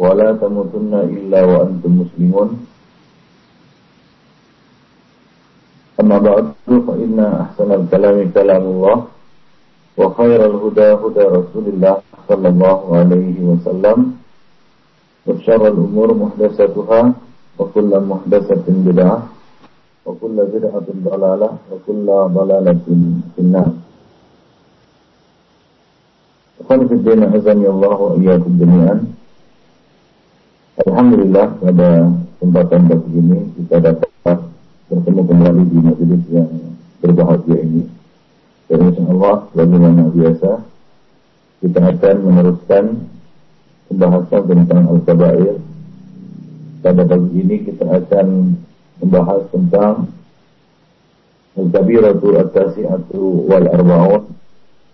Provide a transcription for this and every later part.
ولا تموتن إلا وأنتم مسلمون أما بعد فإن أحسن الكلام كلام الله وخير الهدى هدى رسول الله صلى الله عليه وسلم وشر الأمور محدثاتها وكل محدثة بدعة وكل بدعة ضلالة وكل ضلالة في النار Ikhwan Fiddin Azami Allah wa iyyakum jami'an Alhamdulillah pada kesempatan pagi ini kita dapat bertemu kembali di majelis yang berbahagia ini. Dan insya Allah bagaimana biasa kita akan meneruskan pembahasan tentang Al-Kabair. Pada pagi ini kita akan membahas tentang Al-Kabiratu At-Tasi'atu Wal-Arba'un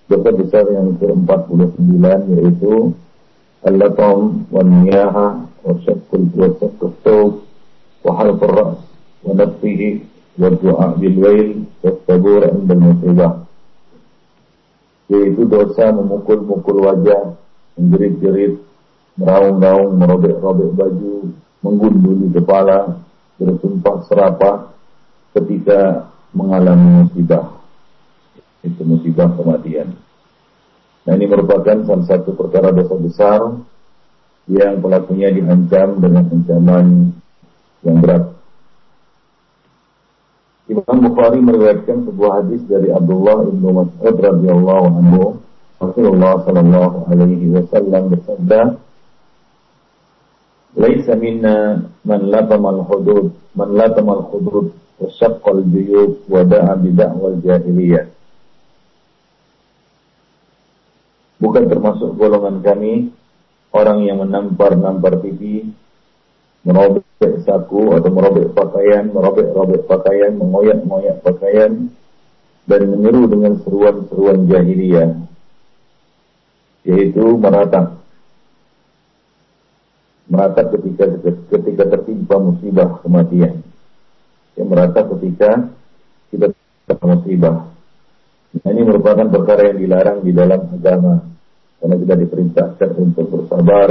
Dosa besar yang ke-49 yaitu Al-Latam Wal-Niyaha وشق وشق الثوب وحلق الرأس ونفسه والدعاء بالويل والصبور عند المصيبة yaitu dosa memukul-mukul wajah, menjerit-jerit, meraung-raung, merobek-robek baju, menggunduli kepala, bersumpah serapah ketika mengalami musibah. Itu musibah kematian. Nah ini merupakan salah satu perkara dosa besar yang pelakunya diancam dengan ancaman yang berat. Imam Bukhari meriwayatkan sebuah hadis dari Abdullah bin Mas'ud radhiyallahu anhu. Rasulullah sallallahu alaihi wasallam bersabda, "Laisa minna man latama al-hudud, man latama al-hudud wa syaqqa al-juyub wa da'a bi da'wal jahiliyah." Bukan termasuk golongan kami orang yang menampar-nampar pipi, merobek saku atau merobek pakaian, merobek-robek pakaian, mengoyak-ngoyak pakaian, dan menyeru dengan seruan-seruan jahiliyah, yaitu meratap. Meratap ketika ketika tertimpa musibah kematian. Yang meratap ketika kita tertimpa musibah. Nah, ini merupakan perkara yang dilarang di dalam agama karena kita diperintahkan untuk bersabar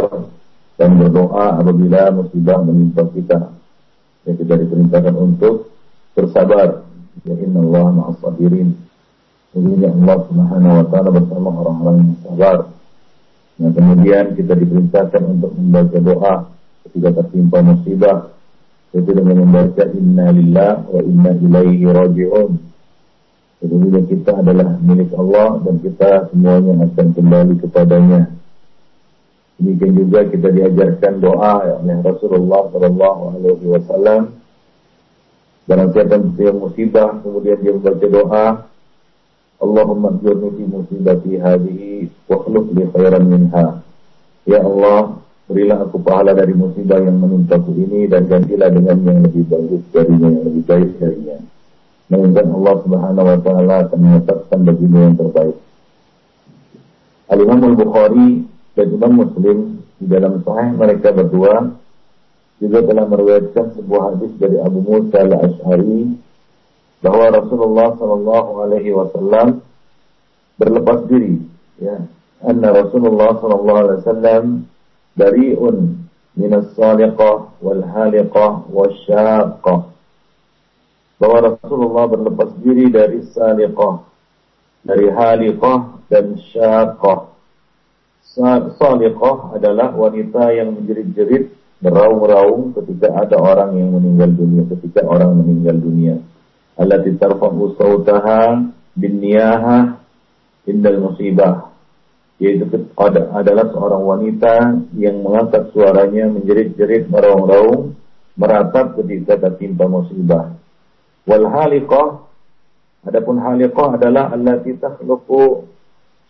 dan berdoa apabila musibah menimpa kita. Ya kita diperintahkan untuk bersabar. Ya inna Allah ma'as sabirin. Sesungguhnya Allah Subhanahu wa taala bersama orang-orang yang sabar. Nah, kemudian kita diperintahkan untuk membaca doa ketika tertimpa musibah yaitu dengan membaca inna lillah wa inna ilaihi raji'un Sesungguhnya kita adalah milik Allah dan kita semuanya akan kembali kepadanya. Demikian juga kita diajarkan doa oleh Rasulullah Shallallahu Alaihi Wasallam. Barang siapa yang musibah, kemudian dia membaca doa, Allahumma jurni fi musibati hadihi wa khluq li khairan minha. Ya Allah, berilah aku pahala dari musibah yang menimpaku ini dan gantilah dengan yang lebih bagus darinya, yang lebih baik darinya melainkan Allah Subhanahu wa taala akan menetapkan bagimu yang terbaik. Al-Imam Al-Bukhari dan Imam Muslim di dalam sahih mereka berdua juga telah meriwayatkan sebuah hadis dari Abu Musa al-Ash'ari bahwa Rasulullah sallallahu alaihi wasallam berlepas diri ya anna Rasulullah sallallahu alaihi wasallam bari'un min as-saliqah wal haliqah wasyaqah bahwa Rasulullah berlepas diri dari saliqah, dari haliqah dan syaqah. Saliqah adalah wanita yang menjerit-jerit, beraung-raung ketika ada orang yang meninggal dunia, ketika orang meninggal dunia. Allati tarfa'u sautaha bin niyahah indal musibah. Yaitu adalah seorang wanita yang mengangkat suaranya menjerit-jerit, meraung-raung, meratap ketika tertimpa musibah. Wal haliqah adapun haliqah adalah allati takhluqu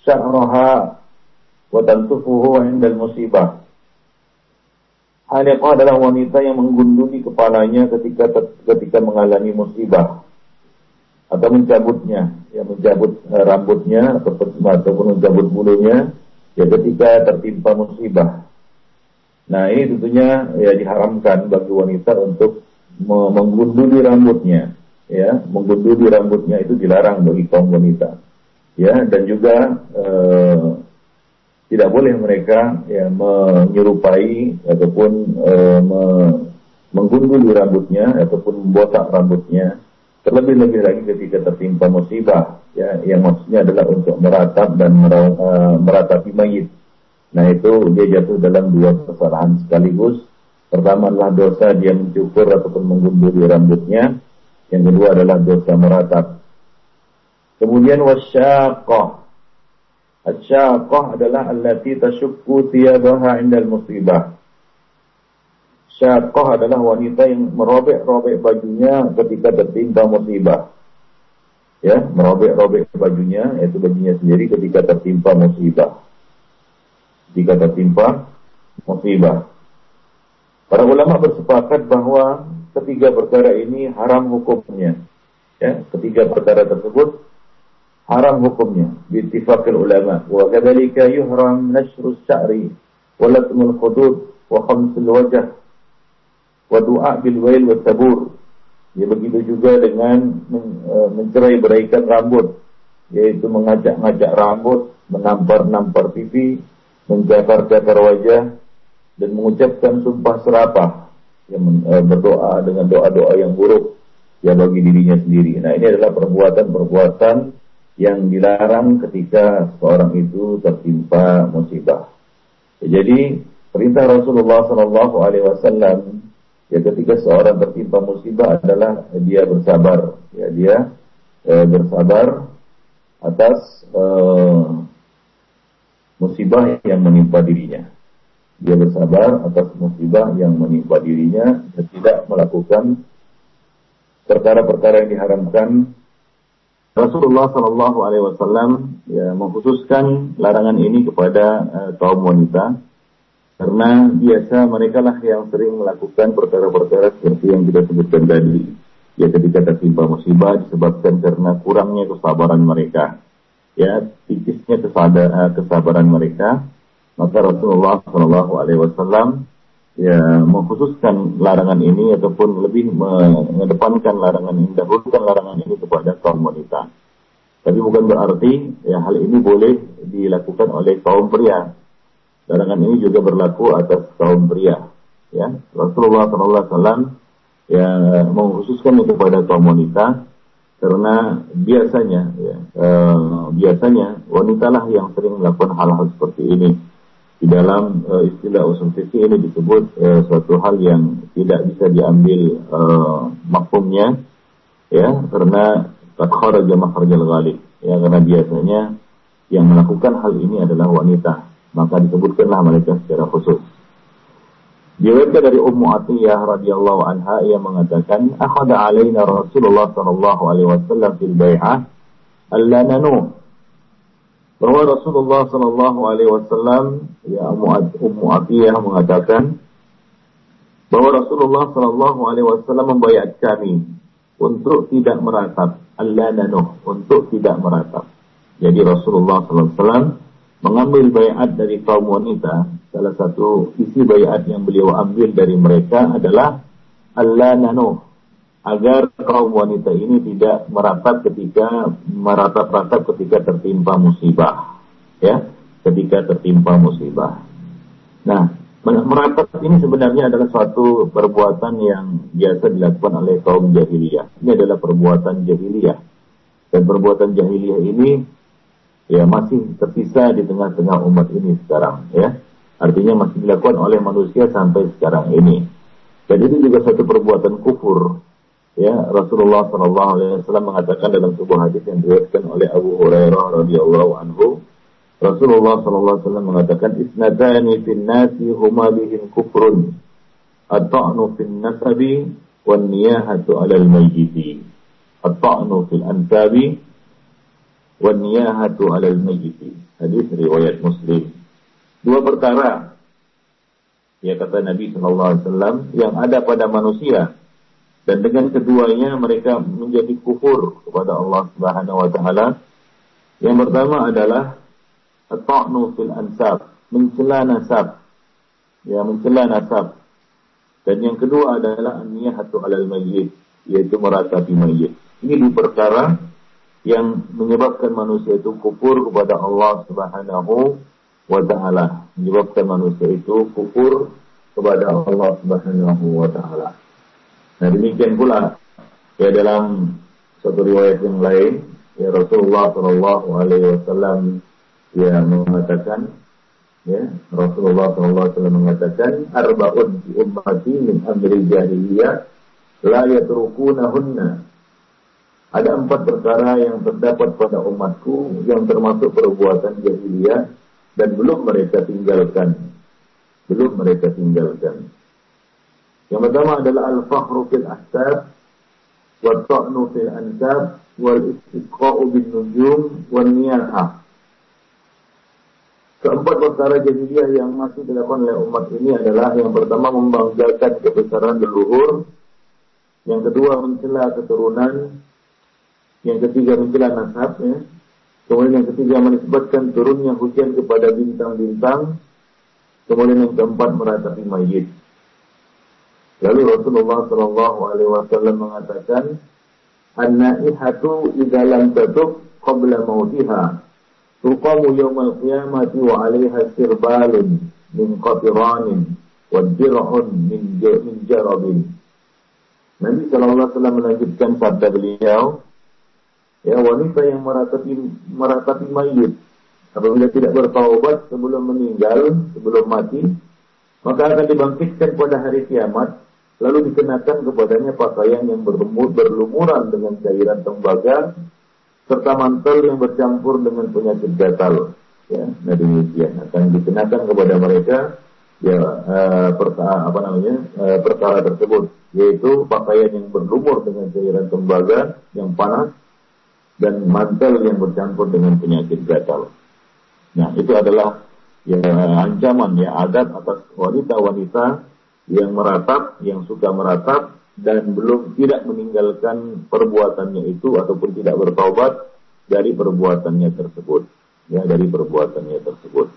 sya'raha wa tantufuhu 'inda musibah. Haliqah adalah wanita yang menggunduli kepalanya ketika ketika mengalami musibah atau mencabutnya, ya mencabut uh, rambutnya ataupun ataupun mencabut bulunya ya ketika tertimpa musibah. Nah ini tentunya ya diharamkan bagi wanita untuk menggunduli rambutnya, ya menggunduli rambutnya itu dilarang bagi kaum wanita, ya dan juga uh, tidak boleh mereka ya menyerupai ataupun e, me, menggunduli rambutnya ataupun membotak rambutnya terlebih-lebih lagi ketika tertimpa musibah. Ya yang maksudnya adalah untuk meratap dan uh, meratapi mayit. Nah itu dia jatuh dalam dua kesalahan sekaligus. Pertama adalah dosa dia mencukur ataupun menggunduli rambutnya yang kedua adalah dosa meratap kemudian wasyaqah Asyaqah adalah allati tashukku tiyabaha indal musibah. Syaqah adalah wanita yang merobek-robek bajunya ketika tertimpa musibah. Ya, merobek-robek bajunya, yaitu bajunya sendiri ketika tertimpa musibah. Ketika tertimpa musibah. Para ulama bersepakat bahwa ketiga perkara ini haram hukumnya. Ya, ketiga perkara tersebut haram hukumnya. Biittifaqil ulama. Wa kadzalika yuhram nashrus sya'ri wa latmul khudud wa khamsul wajh wa du'a bil wail wa tabur ya begitu juga dengan e, mencerai beraikan rambut. Yaitu mengajak-ngajak rambut menampar-nampar pipi menjakar-jakar wajah dan mengucapkan sumpah serapah yang e, berdoa dengan doa-doa yang buruk ya bagi dirinya sendiri. Nah, ini adalah perbuatan-perbuatan yang dilarang ketika seorang itu tertimpa musibah. Ya, jadi perintah Rasulullah Shallallahu Alaihi Wasallam ya ketika seorang tertimpa musibah adalah dia bersabar, ya dia e, bersabar atas e, musibah yang menimpa dirinya. Dia bersabar atas musibah yang menimpa dirinya dan tidak melakukan perkara-perkara yang diharamkan. Rasulullah Shallallahu Alaihi Wasallam ya mengkhususkan larangan ini kepada uh, kaum wanita karena biasa mereka lah yang sering melakukan perkara-perkara seperti yang kita sebutkan tadi. Ya ketika tertimpa musibah disebabkan karena kurangnya kesabaran mereka. Ya tipisnya eh, kesabaran mereka maka Rasulullah Shallallahu Alaihi Wasallam ya mengkhususkan larangan ini ataupun lebih mengedepankan larangan ini, dahulukan larangan ini kepada kaum wanita. Tapi bukan berarti ya hal ini boleh dilakukan oleh kaum pria. Larangan ini juga berlaku atas kaum pria. Ya, Rasulullah SAW ya mengkhususkan kepada kaum wanita karena biasanya ya, eh, biasanya wanitalah yang sering melakukan hal-hal seperti ini di dalam uh, istilah usul fikih ini disebut uh, suatu hal yang tidak bisa diambil uh, makumnya ya karena qad kharaja makhrajal ghalib ya karena biasanya yang melakukan hal ini adalah wanita. Maka disebutkanlah mereka secara khusus. Diriwayatkan dari Ummu Atiyah radhiyallahu anha ia mengatakan akhadha alaina Rasulullah sallallahu alaihi wasallam fil bai'ah alla nanu bahwa Rasulullah Shallallahu Alaihi Wasallam ya Ummu Atiyah mengatakan bahwa Rasulullah Shallallahu Alaihi Wasallam membayar kami untuk tidak meratap Allah nanuh untuk tidak meratap. Jadi Rasulullah Sallallahu Alaihi Wasallam mengambil bayat dari kaum wanita. Salah satu isi bayat yang beliau ambil dari mereka adalah Allah nanuh agar kaum wanita ini tidak meratap ketika meratap-ratap ketika tertimpa musibah ya ketika tertimpa musibah. Nah meratap ini sebenarnya adalah suatu perbuatan yang biasa dilakukan oleh kaum jahiliyah. Ini adalah perbuatan jahiliyah. Dan perbuatan jahiliyah ini ya masih tersisa di tengah-tengah umat ini sekarang ya. Artinya masih dilakukan oleh manusia sampai sekarang ini. Dan itu juga satu perbuatan kufur ya Rasulullah Shallallahu Alaihi Wasallam mengatakan dalam sebuah hadis yang diriwayatkan oleh Abu Hurairah radhiyallahu anhu Rasulullah Shallallahu Alaihi Wasallam mengatakan isnatani fin nasi huma bihim kufrun at-ta'nu fin nasabi wan niyahatu 'alal mayyiti at-ta'nu fil ansabi wan niyahatu 'alal mayyiti. Hadis riwayat Muslim. Dua perkara Ya kata Nabi Shallallahu Alaihi Wasallam yang ada pada manusia dan dengan keduanya mereka menjadi kufur kepada Allah Subhanahu Wa Taala. Yang pertama adalah at-ta'nu fil ansab, mencela nasab. Ya, mencela nasab. Dan yang kedua adalah an-niyahatu 'alal mayyit, yaitu meratapi mayit. Ini dua perkara yang menyebabkan manusia itu kufur kepada Allah Subhanahu wa taala menyebabkan manusia itu kufur kepada Allah Subhanahu wa taala. Nah, demikian pula ya dalam satu riwayat yang lain ya Rasulullah Shallallahu alaihi wasallam ya mengatakan ya Rasulullah Shallallahu alaihi wasallam mengatakan arbaun ummati min amri jahiliyah la yatrukunahunna ada empat perkara yang terdapat pada umatku yang termasuk perbuatan jahiliyah dan belum mereka tinggalkan. Belum mereka tinggalkan. Yang pertama adalah al-fakhru fil ahsab, wa ta'nu fil ansab, wal istiqa'u bin nujum, wal niyahah. Keempat perkara jahiliyah yang masih dilakukan oleh umat ini adalah yang pertama membanggakan kebesaran leluhur, yang kedua mencela keturunan, yang ketiga mencela nasab, ya. Kemudian yang ketiga menisbatkan turunnya hujan kepada bintang-bintang. Kemudian yang keempat meratapi mayit. Lalu Rasulullah Shallallahu Alaihi Wasallam mengatakan, An-naihatu idza lam tatub qabla mautiha tuqamu yawmal qiyamati wa 'alaiha sirbalun min qatiranin wa dir'un min min jarabin. Nabi sallallahu alaihi wasallam melanjutkan sabda beliau, ya wanita yang meratapi meratapi mayit apabila tidak bertaubat sebelum meninggal sebelum mati maka akan dibangkitkan pada hari kiamat lalu dikenakan kepadanya pakaian yang berlumur, berlumuran dengan cairan tembaga serta mantel yang bercampur dengan penyakit gatal ya nah demikian akan dikenakan kepada mereka ya uh, perkara apa namanya uh, perkara tersebut yaitu pakaian yang berlumur dengan cairan tembaga yang panas dan mantel yang bercampur dengan penyakit gatal. Nah, itu adalah ya ancaman ya adab atas wanita-wanita yang meratap, yang suka meratap dan belum tidak meninggalkan perbuatannya itu ataupun tidak bertaubat dari perbuatannya tersebut. Ya, dari perbuatannya tersebut.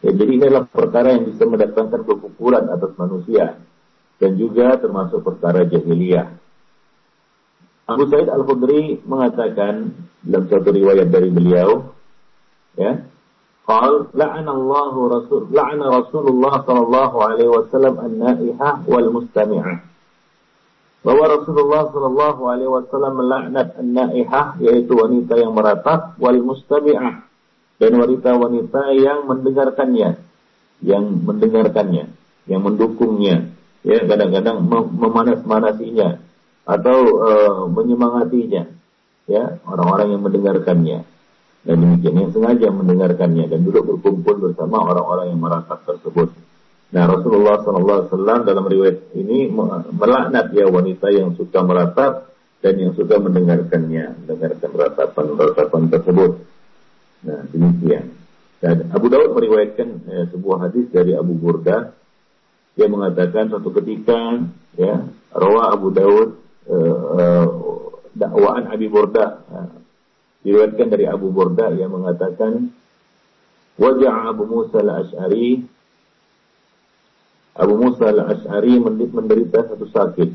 Ya, jadi ini adalah perkara yang bisa mendatangkan kekufuran atas manusia dan juga termasuk perkara jahiliyah. Abu Sa'id Al-Khudri mengatakan dalam satu riwayat dari beliau, ya, Qal la'ana Allah Rasul la'ana Rasulullah sallallahu alaihi wasallam an-naihah wal mustami'ah. Bahwa Rasulullah sallallahu alaihi wasallam melaknat an-naihah yaitu wanita yang meratap wal mustami'ah dan wanita-wanita yang mendengarkannya, yang mendengarkannya, yang mendukungnya, ya kadang-kadang memanas-manasinya, atau uh, menyemangatinya ya orang-orang yang mendengarkannya dan demikian yang sengaja mendengarkannya dan duduk berkumpul bersama orang-orang yang meratap tersebut. Nah Rasulullah SAW dalam riwayat ini melaknat ya wanita yang suka meratap dan yang suka mendengarkannya, mendengarkan ratapan-ratapan tersebut. Nah demikian. Dan Abu Daud meriwayatkan eh, sebuah hadis dari Abu Burda yang mengatakan suatu ketika ya rawa Abu Daud uh, dakwaan Abi Burda uh, diriwayatkan dari Abu Burda yang mengatakan wajah Abu Musa al-Ash'ari Abu Musa al-Ash'ari menderita satu sakit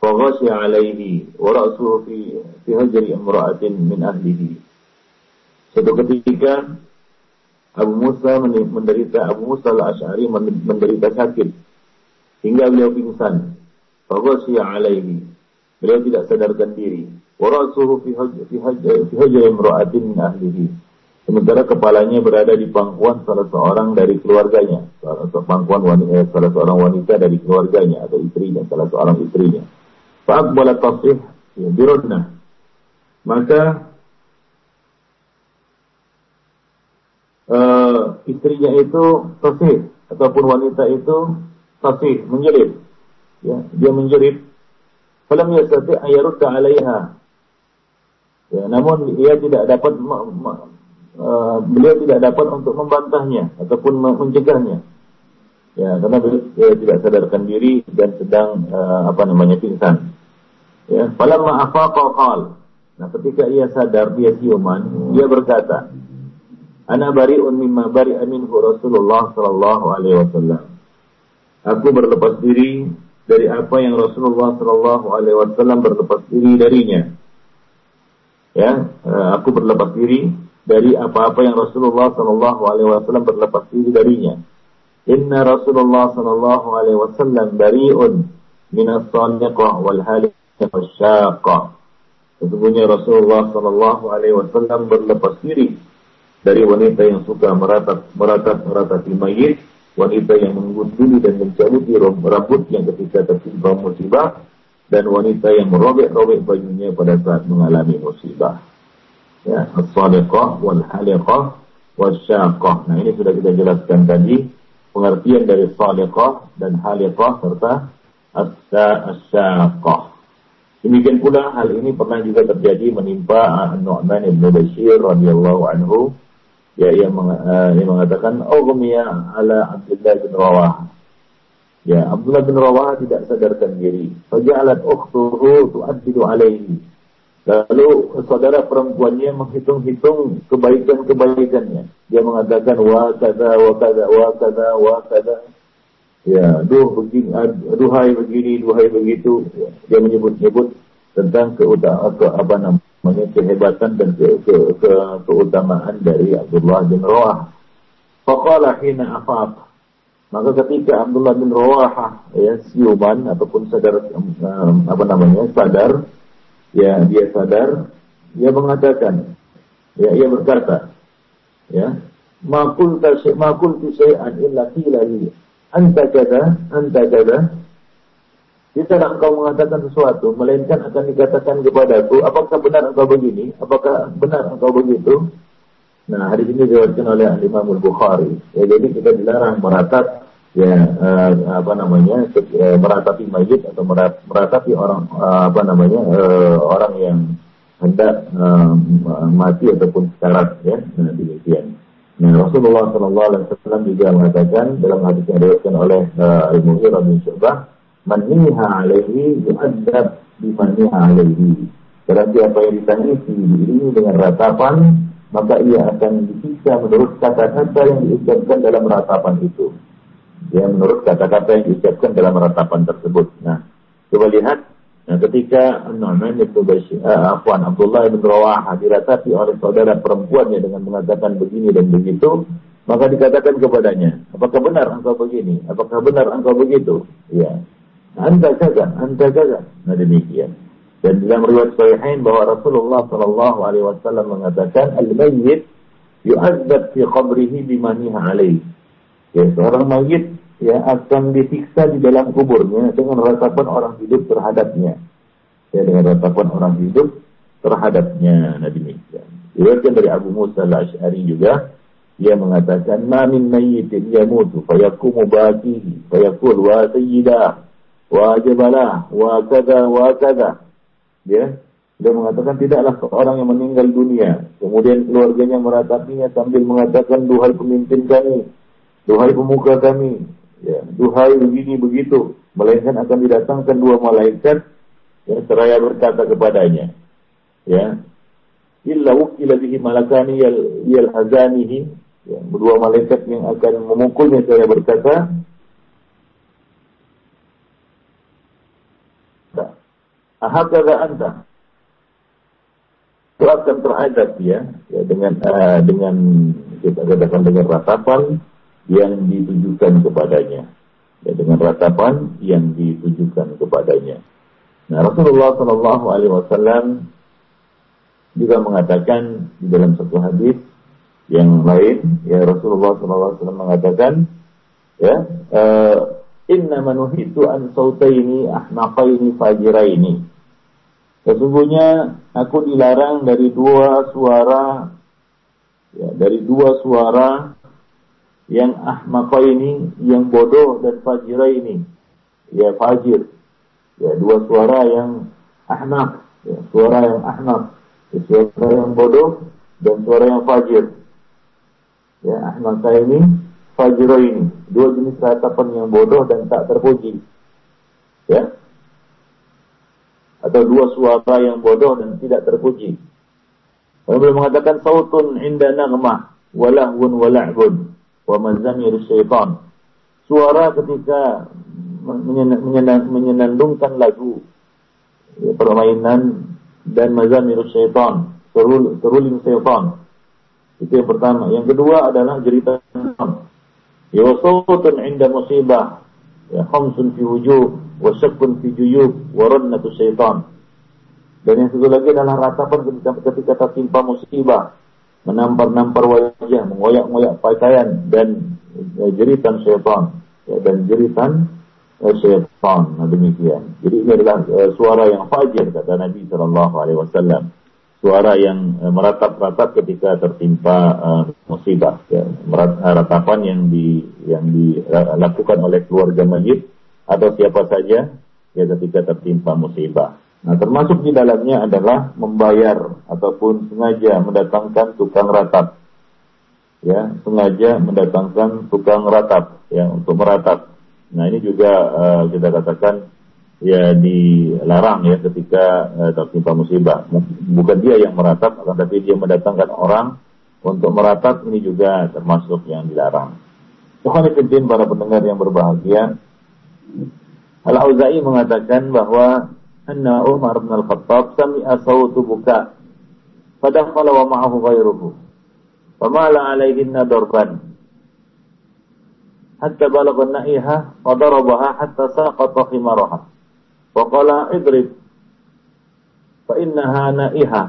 faghasya alaihi wa ra'suhu fi fi hajri imra'atin min ahlihi suatu ketika Abu Musa menderita Abu Musa al-Ash'ari menderita sakit hingga beliau pingsan Faghashiya alaihi. Beliau tidak sadarkan diri. Warasuhu fi hajj imra'atin min ahlihi. Sementara kepalanya berada di pangkuan salah seorang dari keluarganya, salah pangkuan wanita, eh, salah seorang wanita dari keluarganya atau istrinya, salah seorang istrinya. Fa'aqbala tasih ya. Maka uh, istrinya itu tasih ataupun wanita itu tasih menjerit ya, dia menjerit falam yastati ayarudda 'alaiha ya namun ia tidak dapat uh, beliau tidak dapat untuk membantahnya ataupun mencegahnya Ya, karena beliau tidak sadarkan diri dan sedang uh, apa namanya pingsan. Ya, falamma afaqa qal. Nah, ketika ia sadar dia siuman, dia berkata, "Ana bari'un mimma bari'a minhu Rasulullah sallallahu alaihi wasallam." Aku berlepas diri dari apa yang Rasulullah sallallahu alaihi wasallam berlepas diri darinya. Ya, uh, aku berlepas diri dari apa-apa yang Rasulullah sallallahu alaihi wasallam berlepas diri darinya. Inna Rasulullah sallallahu alaihi wasallam bari'un min as-sadiqah wal wasyaqah. Sesungguhnya Rasulullah sallallahu alaihi wasallam berlepas diri dari wanita yang suka meratap meratap meratapi mayit, wanita yang menggunduli dan mencabuti rambut yang ketika tertimpa musibah, dan wanita yang merobek-robek bajunya pada saat mengalami musibah. Ya, as-sadiqah wal halikah wasyaqah. Nah, ini sudah kita jelaskan tadi pengertian dari saliqah dan haliqah serta as-syaqah. Demikian pula hal ini pernah juga terjadi menimpa Nu'man ibn Bashir radhiyallahu anhu ya yang, uh, yang mengatakan ughmiya ala Abdullah bin Rawah. Ya, Abdullah bin Rawah tidak sadarkan diri. Faja'alat ukhtuhu tu'addidu alaihi. Lalu saudara perempuannya menghitung-hitung kebaikan-kebaikannya. Dia mengatakan wa kada wa kada wa kada wa kada. Ya, duh begini, duhai begini, duhai begitu. Ya, dia menyebut-nyebut tentang keutamaan ke, apa namanya kehebatan dan ke, ke, ke, keutamaan dari Abdullah bin Rawah. Faqala hina afaq. Maka ketika Abdullah bin Rawah ya siuman ataupun sadar apa namanya sadar ya dia sadar, dia mengatakan, ya ia berkata, ya, makul tasy makul syai'an illa qila anta kada anta kada tidak engkau mengatakan sesuatu, melainkan akan dikatakan kepadaku, apakah benar engkau begini? Apakah benar engkau begitu? Nah, hari ini diriwayatkan oleh Imam Al-Bukhari. Ya, jadi kita dilarang meratap ya uh, apa namanya uh, meratapi mayit atau meratapi orang uh, apa namanya uh, orang yang hendak uh, mati ataupun sekarat ya nah, demikian. Nah Rasulullah Shallallahu Alaihi Wasallam juga mengatakan dalam hadis yang diriwayatkan oleh uh, Al Mughirah bin Syu'bah, "Maniha alaihi yu'adzab bimaniha alaihi." Berarti siapa yang ditangisi diiringi dengan ratapan, maka ia akan disiksa menurut kata-kata yang diucapkan dalam ratapan itu ya menurut kata-kata yang diucapkan dalam ratapan tersebut. Nah, coba lihat nah, ketika Nu'man itu Bashir, uh, Afwan Abdullah bin Rawaha diratapi oleh saudara perempuannya dengan mengatakan begini dan begitu, maka dikatakan kepadanya, apakah benar engkau begini? Apakah benar engkau begitu? Ya. Anda jaga, anda jaga. Nah demikian. Dan dalam riwayat Sahihain bahwa Rasulullah Shallallahu Alaihi Wasallam mengatakan al-mayyit yu'adzab fi qabrihi bimaniha alaih. Ya, seorang mayit ya akan disiksa di dalam kuburnya dengan ratapan orang hidup terhadapnya. Ya, dengan ratapan orang hidup terhadapnya. Nah demikian. Diriwayatkan dari Abu Musa al-Ash'ari juga ia mengatakan ma min mayyitin yamutu fayakumu baqihi fayaqul wa sayyidah wa jabalah wa kada wa kada ya. Dia mengatakan tidaklah seorang yang meninggal dunia. Kemudian keluarganya meratapinya sambil mengatakan duhai pemimpin kami duhai pemuka kami. Ya, duhai begini begitu, melainkan akan didatangkan dua malaikat yang seraya berkata kepadanya, ya, illa wukila bihi malakani yal, yal hazanihi, ya, dua malaikat yang akan memukulnya saya berkata, ahakada anta, itu akan teradab ya, ya dengan uh, dengan kita katakan dengan ratapan yang ditujukan kepadanya ya, dengan ratapan yang ditujukan kepadanya. Nah Rasulullah Shallallahu Alaihi Wasallam juga mengatakan di dalam satu hadis yang lain ya Rasulullah Shallallahu Alaihi Wasallam mengatakan ya uh, Inna manuhitu an sautaini ahnafaini fajiraini. Sesungguhnya aku dilarang dari dua suara ya, dari dua suara yang ahmaqa ini, yang bodoh dan fajira ini. Ya fajir. Ya dua suara yang ahmak, ya, suara yang ahmak, ya, suara yang bodoh dan suara yang fajir. Ya ahmaqa ini dua jenis ratapan yang bodoh dan tak terpuji. Ya. Atau dua suara yang bodoh dan tidak terpuji. Lalu beliau mengatakan sautun inda nagmah walahun wala'bun wa mazamir syaitan. Suara ketika menyenandungkan lagu ya, permainan dan mazamir syaitan, seruling syaitan. Itu yang pertama. Yang kedua adalah jeritan Ya wasawtun inda musibah. Ya khamsun fi wujuh wa syakkun fi juyub wa syaitan. Dan yang satu lagi adalah ratapan ketika, ketika tertimpa musibah. Menampar-nampar wajah, mengoyak-ngoyak pakaian dan ya, jeritan syaitan. Ya, dan jeritan ya, syaitan. Nah, demikian. Jadi ini adalah uh, suara yang fajir kata Nabi Shallallahu Alaihi Wasallam suara yang uh, meratap-ratap ketika tertimpa uh, musibah ya. Uh, ratapan yang di yang dilakukan oleh keluarga mayit atau siapa saja ya ketika tertimpa musibah. Nah, termasuk di dalamnya adalah membayar ataupun sengaja mendatangkan tukang ratap. Ya, sengaja mendatangkan tukang ratap ya untuk meratap. Nah, ini juga uh, kita katakan ya dilarang ya ketika uh, tertimpa musibah. Bukan dia yang meratap, tapi dia mendatangkan orang untuk meratap ini juga termasuk yang dilarang. Tuhan para pendengar yang berbahagia. Al-Auza'i mengatakan bahwa anna Umar bin Al-Khattab sami'a sawtu buka fadakhala wa ma'ahu ghairuhu famala alaihinna darban hatta balagha na'iha wa darabaha hatta saqata khimaraha Faqala idrib fa innaha na'iha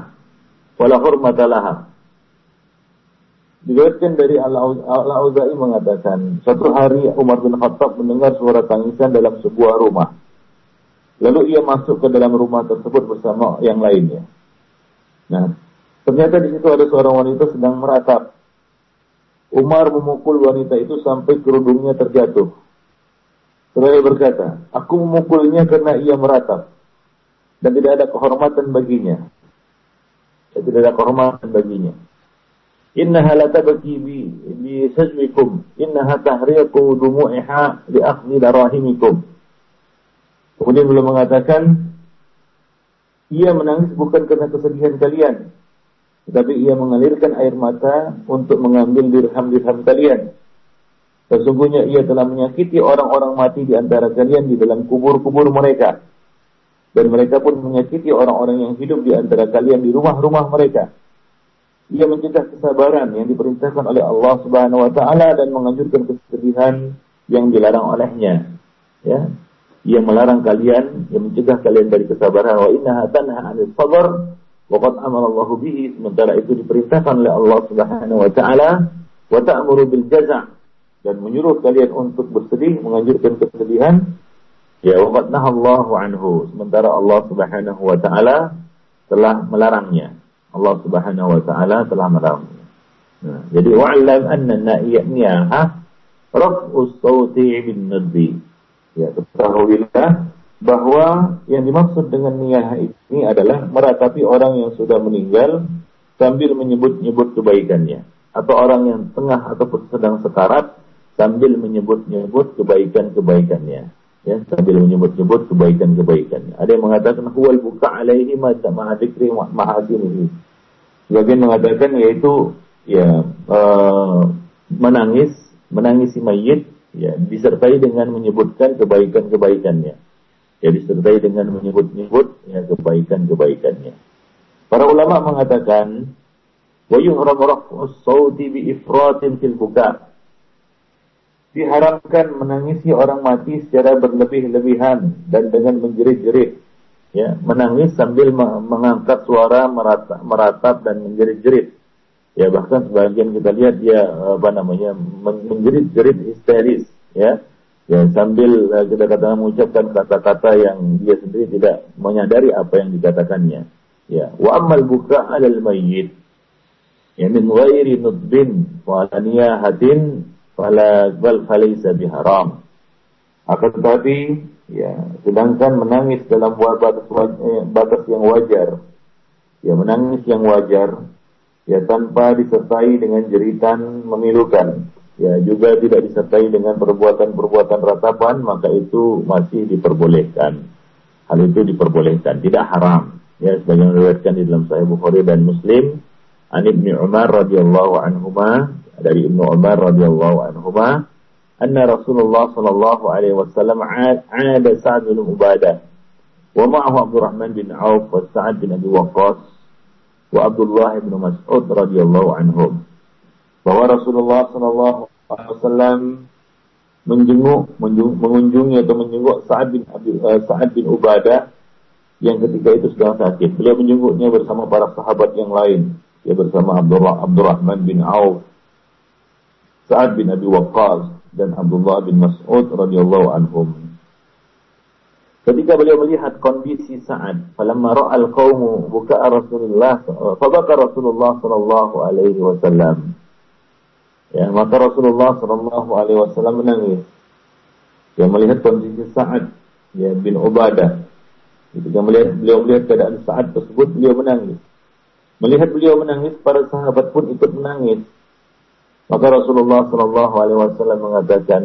wala hurmata laha. Diriwayatkan dari Al-Auza'i mengatakan, suatu hari Umar bin Khattab mendengar suara tangisan dalam sebuah rumah. Lalu ia masuk ke dalam rumah tersebut bersama yang lainnya. Nah, ternyata di situ ada seorang wanita sedang meratap. Umar memukul wanita itu sampai kerudungnya terjatuh. Seraya berkata, aku memukulnya karena ia meratap dan tidak ada kehormatan baginya. Dan tidak ada kehormatan baginya. Innaha la tabki bi bi sajwikum, innaha tahriqu dumu'iha li akhdhi darahimikum. Kemudian beliau mengatakan, ia menangis bukan karena kesedihan kalian, tetapi ia mengalirkan air mata untuk mengambil dirham-dirham kalian. Sesungguhnya ia telah menyakiti orang-orang mati di antara kalian di dalam kubur-kubur mereka. Dan mereka pun menyakiti orang-orang yang hidup di antara kalian di rumah-rumah mereka. Ia mencegah kesabaran yang diperintahkan oleh Allah Subhanahu wa taala dan menganjurkan kesedihan yang dilarang olehnya. Ya. Ia melarang kalian, ia mencegah kalian dari kesabaran wa innaha tanha 'anil sabr wa qad amara Allah bihi sementara itu diperintahkan oleh Allah Subhanahu wa taala wa ta'muru bil jaza' dan menyuruh kalian untuk bersedih, menganjurkan kesedihan, ya waqad nahallahu anhu. Sementara Allah Subhanahu wa taala telah melarangnya. Allah Subhanahu wa taala telah melarangnya. Nah, jadi wa'lam anna na'iyaha raf'us sawti bin nadbi. Ya, ketahuilah bahwa yang dimaksud dengan niyah ini adalah meratapi orang yang sudah meninggal sambil menyebut-nyebut kebaikannya atau orang yang tengah ataupun sedang sekarat sambil menyebut-nyebut kebaikan-kebaikannya. Ya sambil menyebut-nyebut kebaikan-kebaikannya. Ada yang mengatakan huwal buka alaihi ma'a dzikri mahasinihi sebagian mengatakan yaitu ya uh, menangis menangisi mayit ya disertai dengan menyebutkan kebaikan-kebaikannya. Ya disertai dengan menyebut-nyebut ya kebaikan-kebaikannya. Para ulama mengatakan wa yuhram raf'us sauti bi ifratin fil buka diharamkan menangisi orang mati secara berlebih-lebihan dan dengan menjerit-jerit. Ya, menangis sambil mengangkat suara meratap, meratap dan menjerit-jerit. Ya, bahkan sebagian kita lihat dia apa namanya menjerit-jerit histeris, ya. Ya, sambil uh, kita katakan mengucapkan kata-kata yang dia sendiri tidak menyadari apa yang dikatakannya. Ya, wa amal buka alal mayyit. Ya min ghairi nudbin wa hadin fala bal falaysa biharam. Akan tetapi ya sedangkan menangis dalam batas eh, batas yang wajar. Ya menangis yang wajar ya tanpa disertai dengan jeritan memilukan. Ya juga tidak disertai dengan perbuatan-perbuatan ratapan maka itu masih diperbolehkan. Hal itu diperbolehkan tidak haram. Ya sebagian meriwayatkan di dalam Sahih Bukhari dan Muslim. An Ibnu Umar radhiyallahu anhuma dari Ibnu Umar radhiyallahu anhuma anna Rasulullah sallallahu alaihi wasallam ada Sa'ad bin Ubadah wa ma'ahu Abdurrahman bin Auf wa Sa'ad bin Abi Waqqas wa Abdullah bin Mas'ud radhiyallahu anhum bahwa Rasulullah Shallallahu Alaihi Wasallam menjenguk, mengunjungi atau menjenguk Sa'ad bin uh, Sa'ad bin Ubadah yang ketika itu sedang sakit. Beliau menjenguknya bersama para sahabat yang lain. Dia bersama Abdullah Abdurrahman bin Auf, Sa'ad bin Abi Waqqas dan Abdullah bin Mas'ud radhiyallahu anhum. Ketika beliau melihat kondisi Sa'ad, falamma ra'al qaumu buka Rasulullah, fa Rasulullah sallallahu alaihi wasallam. Ya, maka Rasulullah Shallallahu Alaihi Wasallam menangis. Dia melihat kondisi Sa'ad ya, bin Ubadah. Ketika melihat beliau melihat keadaan Sa'ad tersebut, beliau menangis. Melihat beliau menangis, para sahabat pun ikut menangis. Maka Rasulullah Shallallahu Alaihi Wasallam mengatakan,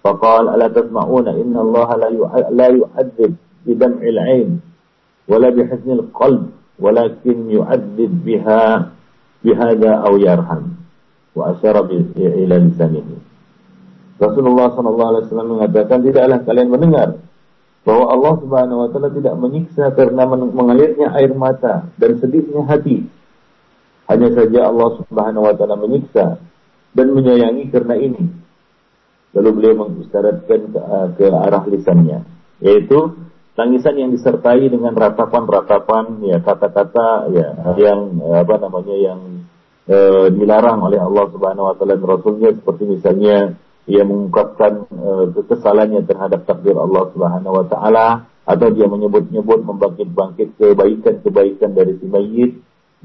"Fakal ala tasma'una inna Allah la yu'adzib bidam'il ain, wala bihaznil qalb, walakin yu'adzib biha bihada aw yarham." wa asyara ila lisanihi. Rasulullah sallallahu alaihi wasallam mengatakan tidaklah kalian mendengar bahwa Allah Subhanahu wa taala tidak menyiksa karena mengalirnya air mata dan sedihnya hati. Hanya saja Allah Subhanahu wa taala menyiksa dan menyayangi karena ini. Lalu beliau mengisyaratkan ke, ke arah lisannya, yaitu tangisan yang disertai dengan ratapan-ratapan ya kata-kata ya yang apa namanya yang e, dilarang oleh Allah Subhanahu wa taala dan Rasulnya seperti misalnya ia mengungkapkan e, kekesalannya terhadap takdir Allah Subhanahu wa taala atau dia menyebut-nyebut membangkit-bangkit kebaikan-kebaikan dari si mayit.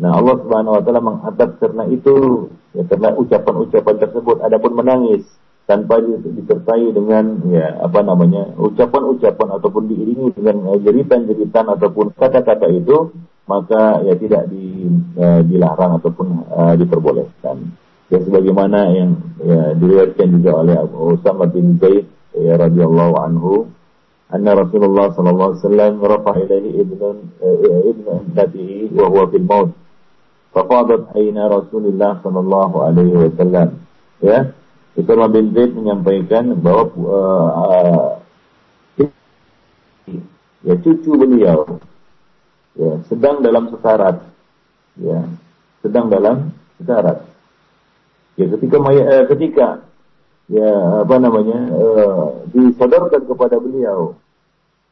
Nah, Allah Subhanahu wa taala mengadab karena itu ya karena ucapan-ucapan tersebut adapun menangis tanpa disertai dengan ya apa namanya ucapan-ucapan ataupun diiringi dengan jeritan-jeritan ataupun kata-kata itu maka ya tidak di, uh, dilarang ataupun uh, diperbolehkan. Ya sebagaimana yang ya, diriwayatkan juga oleh Abu Usama bin Zaid ya radhiyallahu anhu anna Rasulullah sallallahu alaihi wasallam rafa ilaihi ibnu uh, ibnu ibnatihi wa huwa fil maut fafadat aina Rasulullah sallallahu alaihi wasallam ya Usama bin Zaid menyampaikan bahwa uh, uh, ya cucu beliau ya, sedang dalam sekarat, ya, sedang dalam sekarat. Ya, ketika eh, ketika ya apa namanya eh, disodorkan kepada beliau,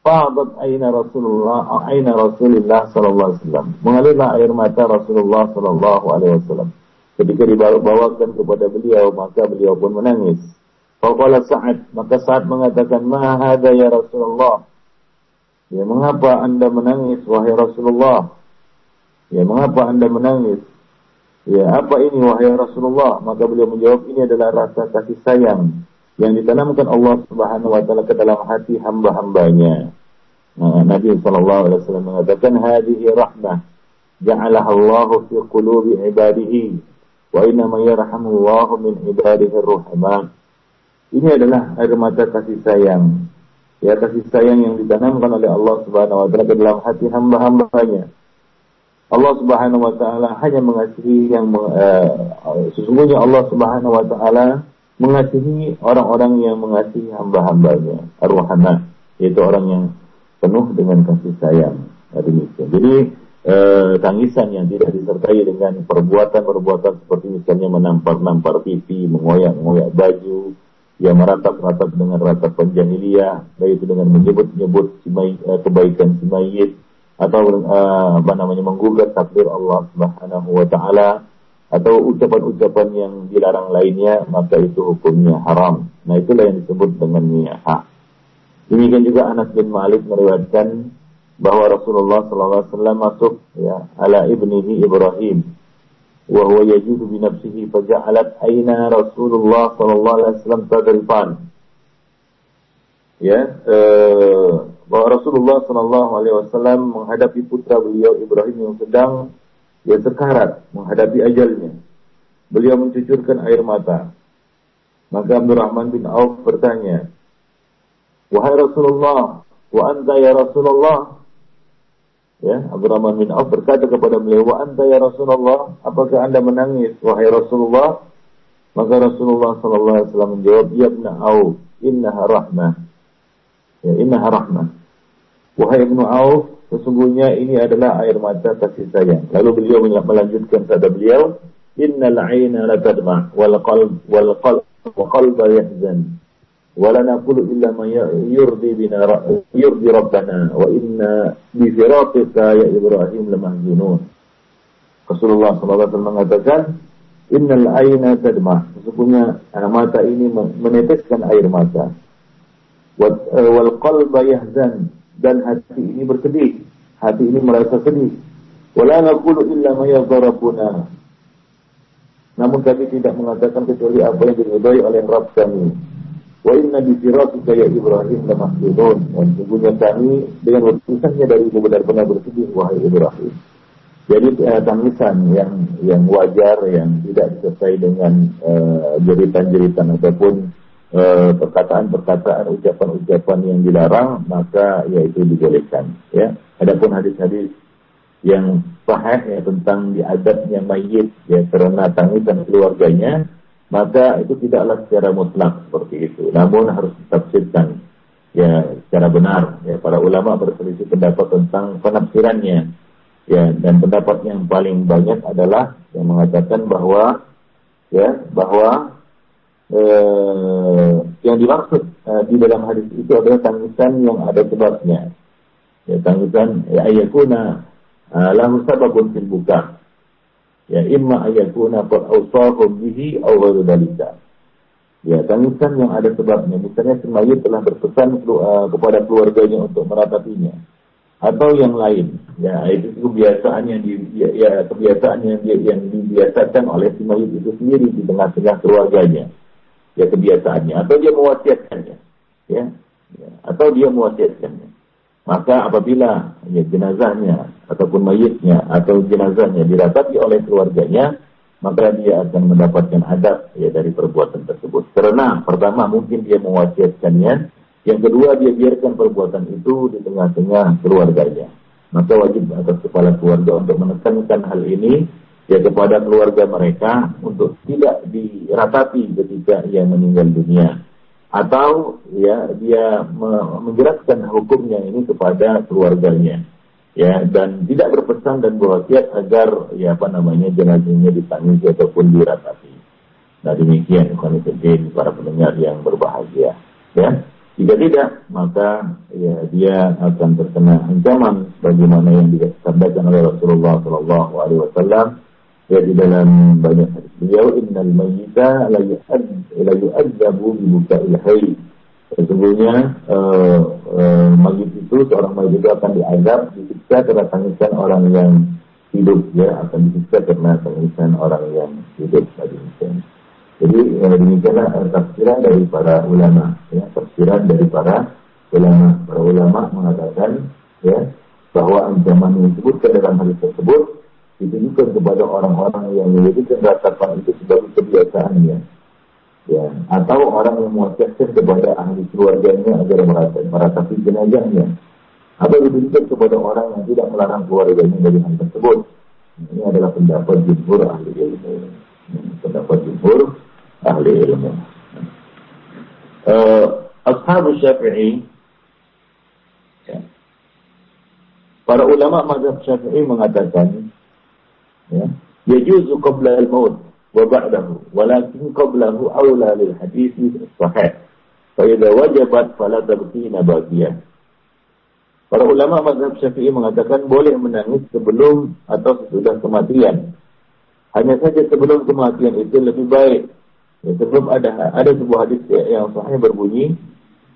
Fahabat aina Rasulullah, aina Rasulullah sallallahu alaihi wasallam. Mengalirlah air mata Rasulullah sallallahu alaihi wasallam. Ketika dibawakan kepada beliau, maka beliau pun menangis. Faqala Sa'ad, maka Sa'ad mengatakan, "Ma ya Rasulullah?" Ya, mengapa Anda menangis wahai Rasulullah? Ya, mengapa Anda menangis? Ya, apa ini wahai Rasulullah? Maka beliau menjawab, ini adalah rasa kasih sayang yang ditanamkan Allah Subhanahu wa taala ke dalam hati hamba-hambanya. Nah, Nabi sallallahu alaihi wasallam mengatakan hadhihi rahmah ja'alaha Allah fi qulubi ibadihi wa inna ma yarhamullahu min ibadihi ar Ini adalah air mata kasih sayang ya kasih sayang yang ditanamkan oleh Allah Subhanahu wa taala ke dalam hati hamba-hambanya. Allah Subhanahu wa taala hanya mengasihi yang uh, sesungguhnya Allah Subhanahu wa taala mengasihi orang-orang yang mengasihi hamba-hambanya, ar-rahman, yaitu orang yang penuh dengan kasih sayang. Nah, demikian. Jadi eh, tangisan yang tidak disertai dengan perbuatan-perbuatan seperti misalnya menampar-nampar pipi, mengoyak-ngoyak baju, yang meratap-ratap dengan ratap penjahiliyah, baik itu dengan menyebut-nyebut uh, kebaikan si mayit atau uh, apa namanya menggugat takdir Allah Subhanahu wa taala atau ucapan-ucapan yang dilarang lainnya maka itu hukumnya haram. Nah itulah yang disebut dengan niyaha. Demikian juga Anas bin Malik meriwayatkan bahwa Rasulullah SAW masuk ya ala ibnihi Ibrahim wa huwa yajidu bi nafsihi faja'alat aina Rasulullah sallallahu alaihi wasallam tadrifan ya eh, bahwa Rasulullah sallallahu alaihi wasallam menghadapi putra beliau Ibrahim yang sedang ya sekarat menghadapi ajalnya. Beliau mencucurkan air mata. Maka Abdurrahman bin Auf bertanya, Wahai Rasulullah, wa anta ya Rasulullah. Ya, Abdurrahman bin Auf berkata kepada beliau, wa anta ya Rasulullah, apakah anda menangis, wahai Rasulullah? Maka Rasulullah sallallahu alaihi wasallam menjawab, "Ya ibn Auf, innaha rahmah." Ya, innaha rahmah. Wahai Ibnu Auf, Sesungguhnya ini adalah air mata kasih sayang. Lalu beliau melanjutkan kata beliau, Innal aina la tadma wal qalb wal qalb wa qalb yahzan. Wa la naqulu illa ma ya- yurdi bina yurdi rabbana wa inna bi firaqika ya Ibrahim lamahzunun. Rasulullah SAW mengatakan, Innal aina tadma. Sesungguhnya air mata ini meneteskan air mata. Wal qalb yahzan dan hati ini bersedih Hati ini merasa sedih Wala naqulu illa ma yadharabuna Namun kami tidak mengatakan kecuali apa yang diridhai oleh Rabb kami Wa inna bi firatika ya Ibrahim la mahzunun. Dan sungguhnya kami dengan berpisahnya dari ibu benar-benar bersedih wahai Ibrahim. Jadi eh, tangisan yang yang wajar yang tidak disertai dengan eh, jeritan-jeritan uh, ataupun perkataan-perkataan ucapan-ucapan yang dilarang maka yaitu dibolehkan ya. Adapun hadis-hadis yang sahih ya tentang diadabnya mayit ya karena tangisan keluarganya maka itu tidaklah secara mutlak seperti itu. Namun harus ditafsirkan ya secara benar. Ya, para ulama berselisih pendapat tentang penafsirannya. Ya, dan pendapat yang paling banyak adalah yang mengatakan bahwa ya bahwa eh, yang dimaksud eh, di dalam hadis itu adalah tangisan yang ada sebabnya. Ya, tangisan ya ayakuna uh, lahu sababun fil buka. Ya imma ayakuna qad awsahum bihi aw ghairu dalika ya tangisan yang ada sebabnya. Misalnya si mayit telah berpesan uh, kepada keluarganya untuk meratapinya. Atau yang lain. Ya itu kebiasaan yang di, ya, ya kebiasaan yang yang dibiasakan oleh si itu sendiri di tengah-tengah keluarganya ya kebiasaannya atau dia mewasiatkannya ya, ya atau dia mewasiatkannya maka apabila ya, jenazahnya ataupun mayitnya atau jenazahnya diratapi oleh keluarganya, maka dia akan mendapatkan adab ya dari perbuatan tersebut. Karena pertama mungkin dia mewasiatkannya, yang kedua dia biarkan perbuatan itu di tengah-tengah keluarganya. Maka wajib atas kepala keluarga untuk menekankan hal ini ya kepada keluarga mereka untuk tidak diratapi ketika ia meninggal dunia atau ya dia menjelaskan hukumnya ini kepada keluarganya ya dan tidak berpesan dan berwasiat agar ya apa namanya jenazahnya ditangisi ataupun diratapi. Nah demikian Ikhwanuddin para pendengar yang berbahagia ya. Jika tidak maka ya dia akan terkena ancaman bagaimana yang disampaikan oleh Rasulullah Shallallahu Alaihi Wasallam ya di dalam banyak hadis beliau innal mayyita la yu'adzabu bi buka'il hayy. Sesungguhnya uh, uh, mayit itu seorang mayit itu akan diazab disiksa karena tangisan orang yang hidup ya. Akan disiksa karena tangisan orang yang hidup tadi jadi uh, demikianlah tafsiran dari para ulama ya. Tafsiran dari para ulama. Para ulama mengatakan ya bahwa ancaman yang disebutkan dalam hadis tersebut ditujukan kepada orang-orang yang memiliki ratapan itu sebagai kebiasaannya. Ya, atau orang yang mewasiatkan kepada ahli keluarganya agar meratapi jenazahnya. Atau ditujukan kepada orang yang tidak melarang keluarganya dari hal tersebut. Ini adalah pendapat jumhur ahli ilmu. Pendapat jumhur ahli ilmu. Uh, Ashab Syafi'i ya. Para ulama mazhab Syafi'i mengatakan ya yajuzu qabla al-maut wa ba'dahu walakin qablahu aula lil hadis sahih fa idza wajabat fala tabqina baqiyan Para ulama mazhab Syafi'i mengatakan boleh menangis sebelum atau sesudah kematian. Hanya saja sebelum kematian itu lebih baik. Ya, sebelum ada ada sebuah hadis yang sahih berbunyi,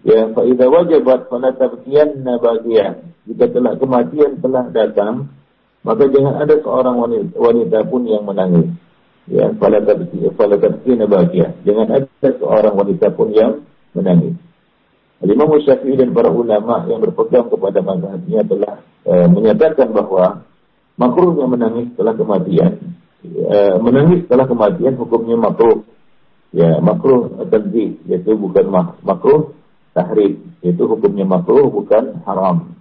ya fa idza wajabat fala tabqiyanna baqiyan. Jika telah kematian telah datang, maka jangan ada seorang wanita, wanita pun yang menangis. Ya, pada tabkina bahagia. Jangan ada seorang wanita pun yang menangis. Imam Syafi'i dan para ulama yang berpegang kepada mazhabnya telah e, menyatakan bahwa makruhnya menangis setelah kematian. E, menangis setelah kematian hukumnya makruh. ya makruh tanzih yaitu bukan makruh tahrim yaitu hukumnya makruh bukan haram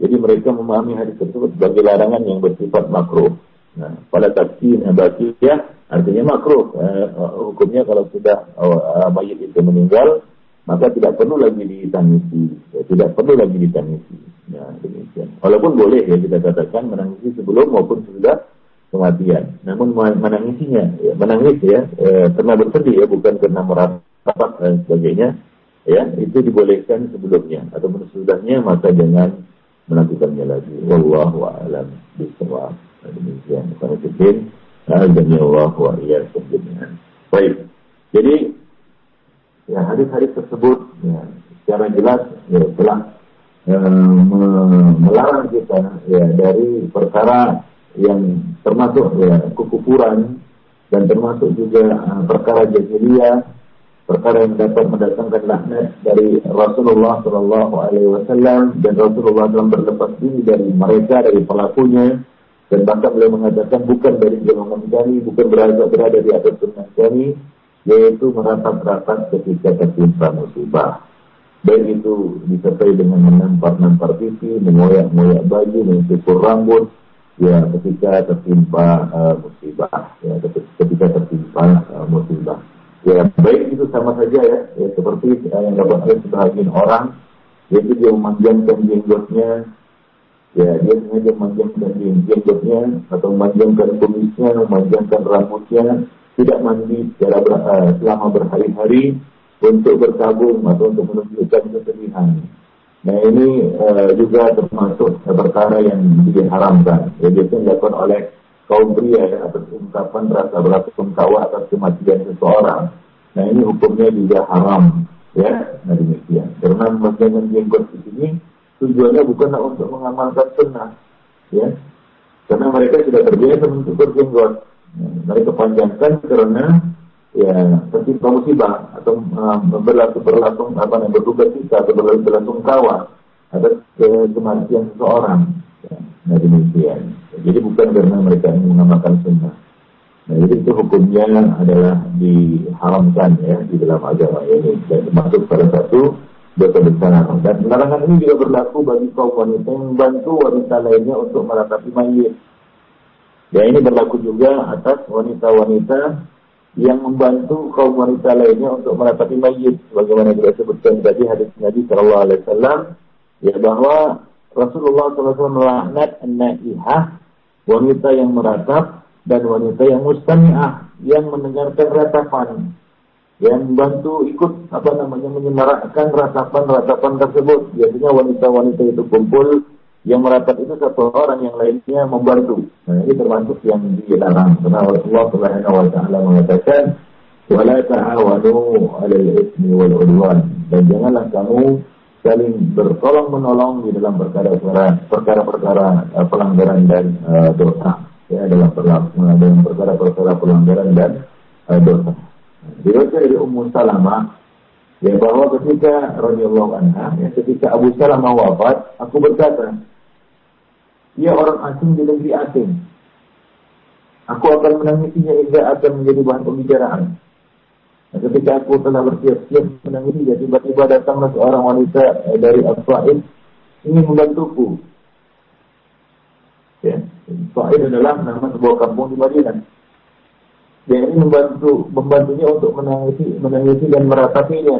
jadi mereka memahami hadis tersebut sebagai larangan yang bersifat makruh. Nah pada tafsir ya artinya makruh. Eh, hukumnya kalau sudah mayit itu meninggal maka tidak perlu lagi ditangisi. Ya, tidak perlu lagi ditangisi. Ya demikian. Walaupun boleh ya kita katakan menangisi sebelum maupun sudah kematian. Namun menangisinya, ya, menangis ya, e, karena bersedih ya, bukan karena merapat dan sebagainya, ya, itu dibolehkan sebelumnya. Atau sesudahnya maka jangan melakukannya lagi. Wallahu a'lam bishawab. Demikian. Karena kecil, Azami Allah wa iyyakum jami'an. Baik. Jadi ya hadis-hadis tersebut ya, secara jelas ya, telah e, melarang kita ya dari perkara yang termasuk ya, kekufuran dan termasuk juga uh, perkara jahiliyah, perkara yang dapat mendatangkan laknat dari Rasulullah Shallallahu Alaihi Wasallam dan Rasulullah SAW berlepas diri dari mereka dari pelakunya. Dan bahkan beliau mengatakan bukan dari golongan kami, bukan berada berada di atas sunnah kami, yaitu meratap-ratap ketika tertimpa musibah. Baik itu disertai dengan menampar-nampar pipi, mengoyak-ngoyak baju, mencukur rambut, ya ketika tertimpa uh, musibah. Ya ketika tertimpa uh, musibah ya baik itu sama saja ya, ya seperti yang dapat oleh sebagian orang yaitu dia memanjangkan jenggotnya. Ya dia sengaja memanjangkan jenggotnya atau memanjangkan kumisnya memanjangkan rambutnya tidak mandi secara ber, uh, selama berhari-hari untuk berkabung atau untuk menunjukkan kesedihan. Nah ini uh, juga termasuk perkara yang diharamkan. Ya, biasanya dilakukan oleh kaum pria ya, atas ungkapan rasa berasungkawa atas kematian seseorang. Nah ini hukumnya juga haram. Ya, nah demikian. Karena bagian jenggot di sini tujuannya bukanlah untuk mengamalkan sunnah. Ya, karena mereka sudah terbiasa mencukur jenggot. Nah, mereka panjangkan karena ya ketika musibah atau uh, berlaku berlangsung apa yang berduka cita atau berlaku berlangsung kawan ada kematian seseorang nah demikian. Jadi bukan karena mereka mengamalkan sunnah. Nah jadi itu hukumnya adalah diharamkan ya di dalam agama ini. Dan termasuk pada satu dosa besar. Dan larangan ini juga berlaku bagi kaum wanita yang membantu wanita lainnya untuk meratapi mayit. Ya ini berlaku juga atas wanita-wanita yang membantu kaum wanita lainnya untuk meratapi mayit. Bagaimana kita sebutkan tadi hadis Nabi sallallahu alaihi wasallam ya bahwa Rasulullah SAW melaknat naihah wanita yang meratap dan wanita yang mustami'ah yang mendengarkan ratapan yang membantu ikut apa namanya menyemarakkan ratapan-ratapan tersebut biasanya wanita-wanita itu kumpul yang merapat itu satu orang yang lainnya membantu. Nah, ini termasuk yang dilarang. Karena Rasulullah Subhanahu wa taala mengatakan, "Wala ta'awanu 'alal itsmi wal 'udwan." Dan janganlah kamu saling bertolong menolong di dalam perkara-perkara perkara-perkara uh, pelanggaran dan uh, dosa. Ya, dalam dalam perkara-perkara pelanggaran dan uh, dosa. Diriwayatkan dari Ummu Salamah ya bahwa ketika radhiyallahu anha ya ketika Abu Salamah wafat aku berkata dia orang asing di negeri asing. Aku akan menangisinya hingga akan menjadi bahan pembicaraan. Nah, ketika aku telah bersiap-siap menangisi dia, tiba-tiba datanglah seorang wanita eh, dari Al-Fa'id ingin membantuku. Ya, Fa'id adalah nama sebuah kampung di Madinah. Dia ingin membantu membantunya untuk menangisi, menangisi dan meratapinya.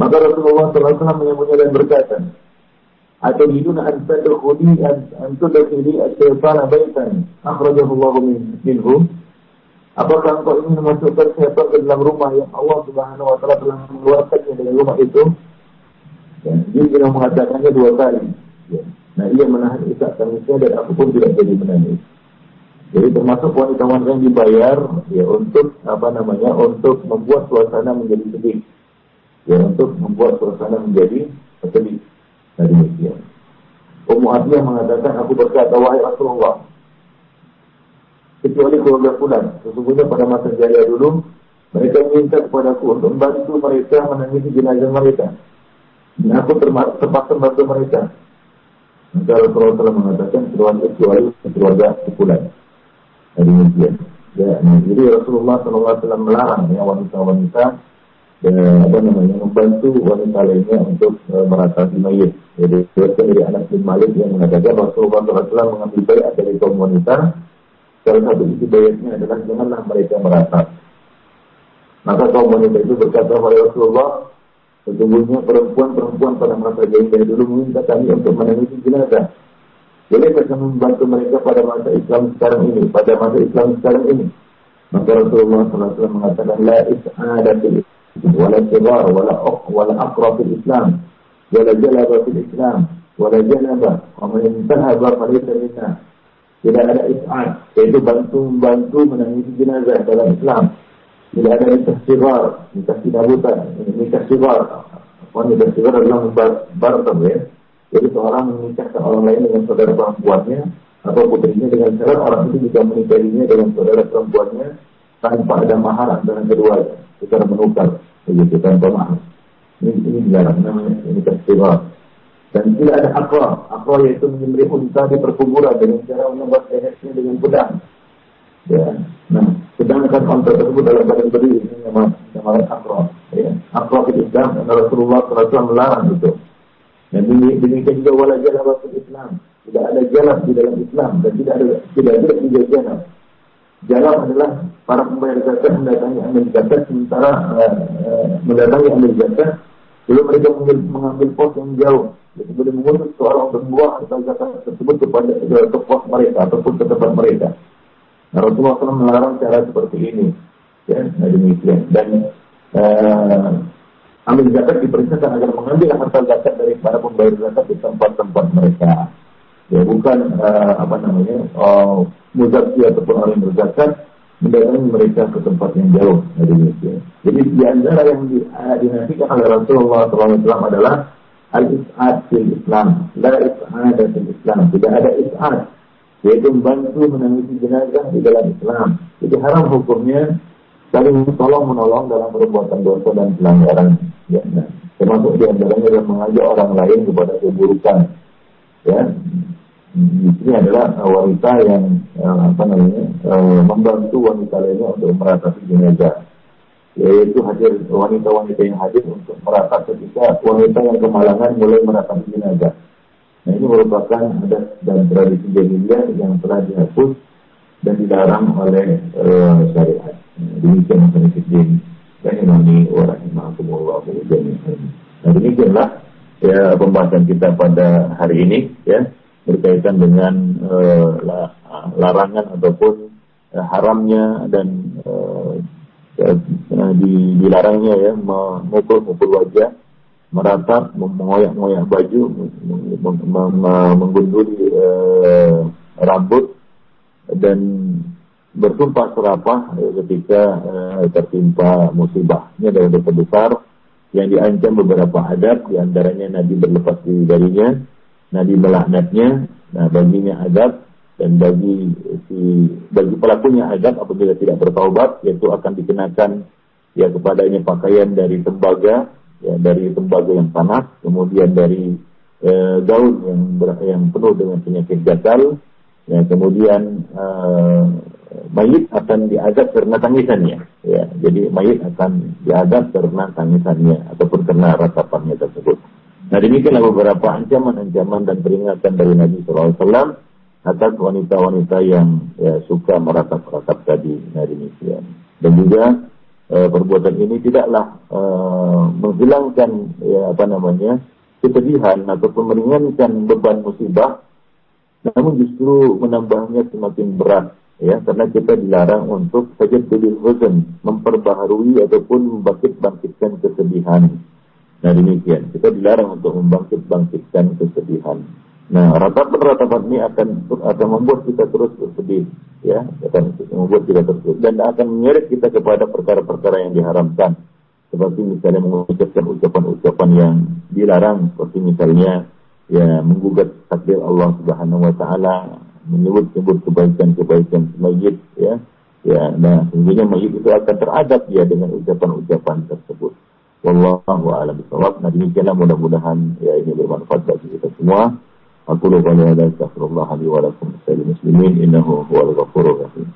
Maka Rasulullah SAW menyambutnya dan berkata, أتريدون أن تدخلي أن تدخلي الشيطان بيتا أخرجه الله منه Apakah engkau ingin memasukkan syaitan ke dalam rumah yang Allah Subhanahu wa taala telah mengeluarkannya dari rumah itu? Ya, dia sudah mengatakannya dua kali. Ya. Nah, ia menahan isak tangisnya dan aku pun tidak jadi menangis. Jadi termasuk wanita-wanita yang dibayar ya untuk apa namanya untuk membuat suasana menjadi sedih. Ya untuk membuat suasana menjadi sedih. Nah demikian. Ummu Atiyah mengatakan, aku berkata, wahai Rasulullah, kecuali keluarga fulan. Sesungguhnya pada masa jaya dulu, mereka meminta kepadaku untuk membantu mereka menangisi jenazah mereka. Dan aku terpaksa membantu mereka. Maka Rasulullah telah mengatakan, kecuali kecuali keluarga fulan. Nah demikian. Ya, nah, jadi Rasulullah SAW melarang ya wanita-wanita ya, apa namanya membantu wanita lainnya untuk uh, meratapi mayit. Jadi dari anak bin Malik yang mengatakan Rasulullah SAW mengambil bayat dari kaum wanita. Salah satu isi adalah janganlah mereka meratap. Maka kaum wanita itu berkata kepada Rasulullah, sesungguhnya perempuan-perempuan pada masa jahiliyah dulu meminta kami untuk menangisi jenazah. Boleh kita membantu mereka pada masa Islam sekarang ini, pada masa Islam sekarang ini. Maka Rasulullah SAW mengatakan, La is'ada fil Islam, wala sigar, wala uq, wala aqra fil Islam, wala jalaba fil Islam, wala janaba, wa man intahaba falisa minna. Tidak ada is'ad, yaitu bantu-bantu menangisi jenazah dalam Islam. Tidak ada nikah sigar, nikah sinabutan, nikah sigar. Wanita sigar adalah barter ya jadi seorang menikahkan orang lain dengan saudara perempuannya atau putrinya dengan syarat orang itu juga menikahinya dengan saudara perempuannya tanpa ada mahar antara keduanya secara menukar begitu tanpa mahar. Ini ini dilarang namanya ini festival. Dan tidak ada akra. Akra yaitu menyembelih unta di perkuburan dengan cara menembak lehernya dengan pedang. Ya. Nah, sedangkan unta tersebut dalam badan berdiri ini namanya akra. Ya. Akra itu Islam Rasulullah SAW melarang itu. Dan demikian juga wala jalan fil Islam. Tidak ada jalan di dalam Islam dan tidak ada tidak ada juga jalan. Jalan adalah para pembayar zakat mendatangi ambil zakat sementara uh, uh, mendatangi ambil zakat belum mereka mengambil, mengambil pos yang jauh. Jadi boleh mengurus seorang untuk membuang harta zakat tersebut kepada ke pos mereka ataupun ke tempat mereka. Nah, Rasulullah SAW melarang cara seperti ini. Ya, nah demikian. Dan uh, ambil zakat diperintahkan agar mengambil harta zakat dari para pembayar zakat di tempat-tempat mereka. Ya bukan uh, apa namanya uh, muzaki ataupun orang yang berzakat mendatangi mereka ke tempat yang jauh dari Indonesia. Jadi di antara yang di, uh, dinasikan oleh Rasulullah SAW adalah al-is'ad fil Islam, la is'ad fil Islam. Tidak ada is'ad, yaitu membantu menangisi jenazah di dalam Islam. Jadi haram hukumnya saling tolong menolong dalam perbuatan dosa dan pelanggaran. Ya, nah, termasuk di antaranya adalah mengajak orang lain kepada keburukan. Ya, di sini adalah wanita yang uh, apa namanya uh, membantu wanita lainnya untuk meratasi jenazah yaitu hadir wanita-wanita yang hadir untuk meratap ketika wanita yang kemalangan mulai meratap jenazah. Nah ini merupakan adat dan tradisi jahiliyah yang telah dihapus dan dilarang oleh uh, syariat. Demikian yang Fiddin Rahimani wa rahimahumullah Nah demikianlah ya pembahasan kita pada hari ini ya berkaitan dengan uh, larangan ataupun uh, haramnya dan uh, di, dilarangnya ya memukul-mukul wajah meratap, mengoyak-ngoyak baju, menggunduli rambut dan bersumpah serapah ketika tertimpa musibah. Ini adalah dosa besar yang diancam beberapa adab, di antaranya Nabi berlepas diri darinya, Nabi melaknatnya, nah baginya adab dan bagi si bagi pelakunya adab apabila tidak bertaubat yaitu akan dikenakan ya kepadanya pakaian dari tembaga ya dari tembaga yang panas kemudian dari eh, daun yang ber, yang penuh dengan penyakit gatal ya kemudian uh, mayit akan diazab karena tangisannya ya. Jadi mayit akan diazab karena tangisannya ataupun karena ratapannya tersebut nah demikianlah beberapa ancaman-ancaman dan peringatan dari Nabi SAW atas wanita-wanita yang ya, suka meratap-ratap tadi nah demikian. Dan juga uh, perbuatan ini tidaklah uh, menghilangkan ya apa namanya kesedihan ataupun meringankan beban musibah namun justru menambahnya semakin berat ya karena kita dilarang untuk saja memperbaharui ataupun membangkit-bangkitkan kesedihan nah demikian. Kita dilarang untuk membangkit-bangkitkan kesedihan. Nah ratapan-ratapan ini akan akan membuat kita terus bersedih ya. Akan membuat kita terus dan akan menyeret kita kepada perkara-perkara yang diharamkan. Seperti misalnya mengucapkan ucapan-ucapan yang dilarang. Seperti misalnya ya menggugat takdir Allah Subhanahu wa taala, menyebut-sebut kebaikan-kebaikan mayit ya. Ya, nah tentunya mayit itu akan teradab ya dengan ucapan-ucapan tersebut. Wallahu a'lam bishawab. Nah demikianlah mudah-mudahan ya ini bermanfaat bagi kita semua. Aku lupa ada astagfirullah li wa lakum muslimin innahu huwal ghafurur rahim.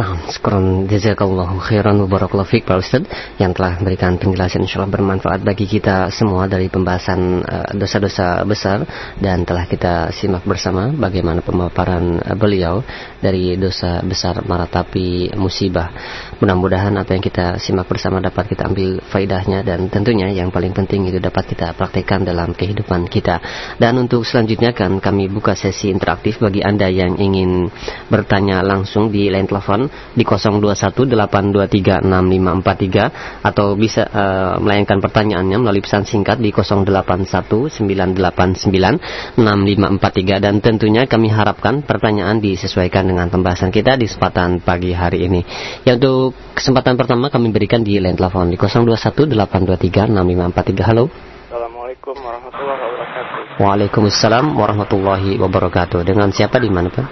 Nah, sekarang jazakallahu khairan wa barakallahu fiik Pak Ustaz yang telah memberikan penjelasan insyaallah bermanfaat bagi kita semua dari pembahasan eh, dosa-dosa uh, besar dan telah kita simak bersama bagaimana pemaparan uh, beliau dari dosa besar maratapi musibah. Mudah-mudahan apa yang kita simak bersama dapat kita ambil faidahnya dan tentunya yang paling penting itu dapat kita praktekkan dalam kehidupan kita. Dan untuk selanjutnya kan kami buka sesi interaktif bagi Anda yang ingin bertanya langsung di line telepon di 0218236543 atau bisa uh, melayangkan pertanyaannya melalui pesan singkat di 0819896543 dan tentunya kami harapkan pertanyaan disesuaikan dengan pembahasan kita di kesempatan pagi hari ini. Yang untuk kesempatan pertama kami berikan di line telepon di 0218236543. Halo. Assalamualaikum warahmatullahi wabarakatuh. Waalaikumsalam warahmatullahi wabarakatuh. Dengan siapa di mana, Pak?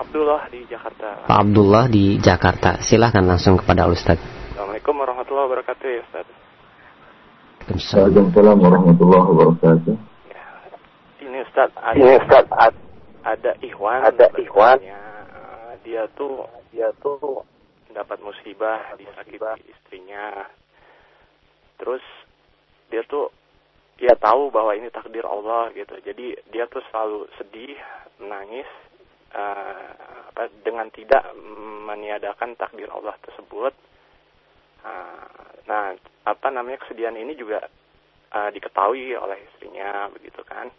Abdullah di. Pak Abdullah di Jakarta. Silahkan langsung kepada Ustaz. Assalamualaikum warahmatullahi wabarakatuh ya Ustaz. Waalaikumsalam warahmatullahi wabarakatuh. Ya. Ini Ustaz, ada, ini Ustaz, ada, ada Ikhwan. Ada Ikhwan. Dia tuh, dia tuh dapat musibah disakiti istrinya. Terus dia tuh dia tahu bahwa ini takdir Allah gitu. Jadi dia tuh selalu sedih, menangis uh, apa, dengan tidak meniadakan takdir Allah tersebut. Uh, nah, apa namanya kesedihan ini juga uh, diketahui oleh istrinya, begitu kan?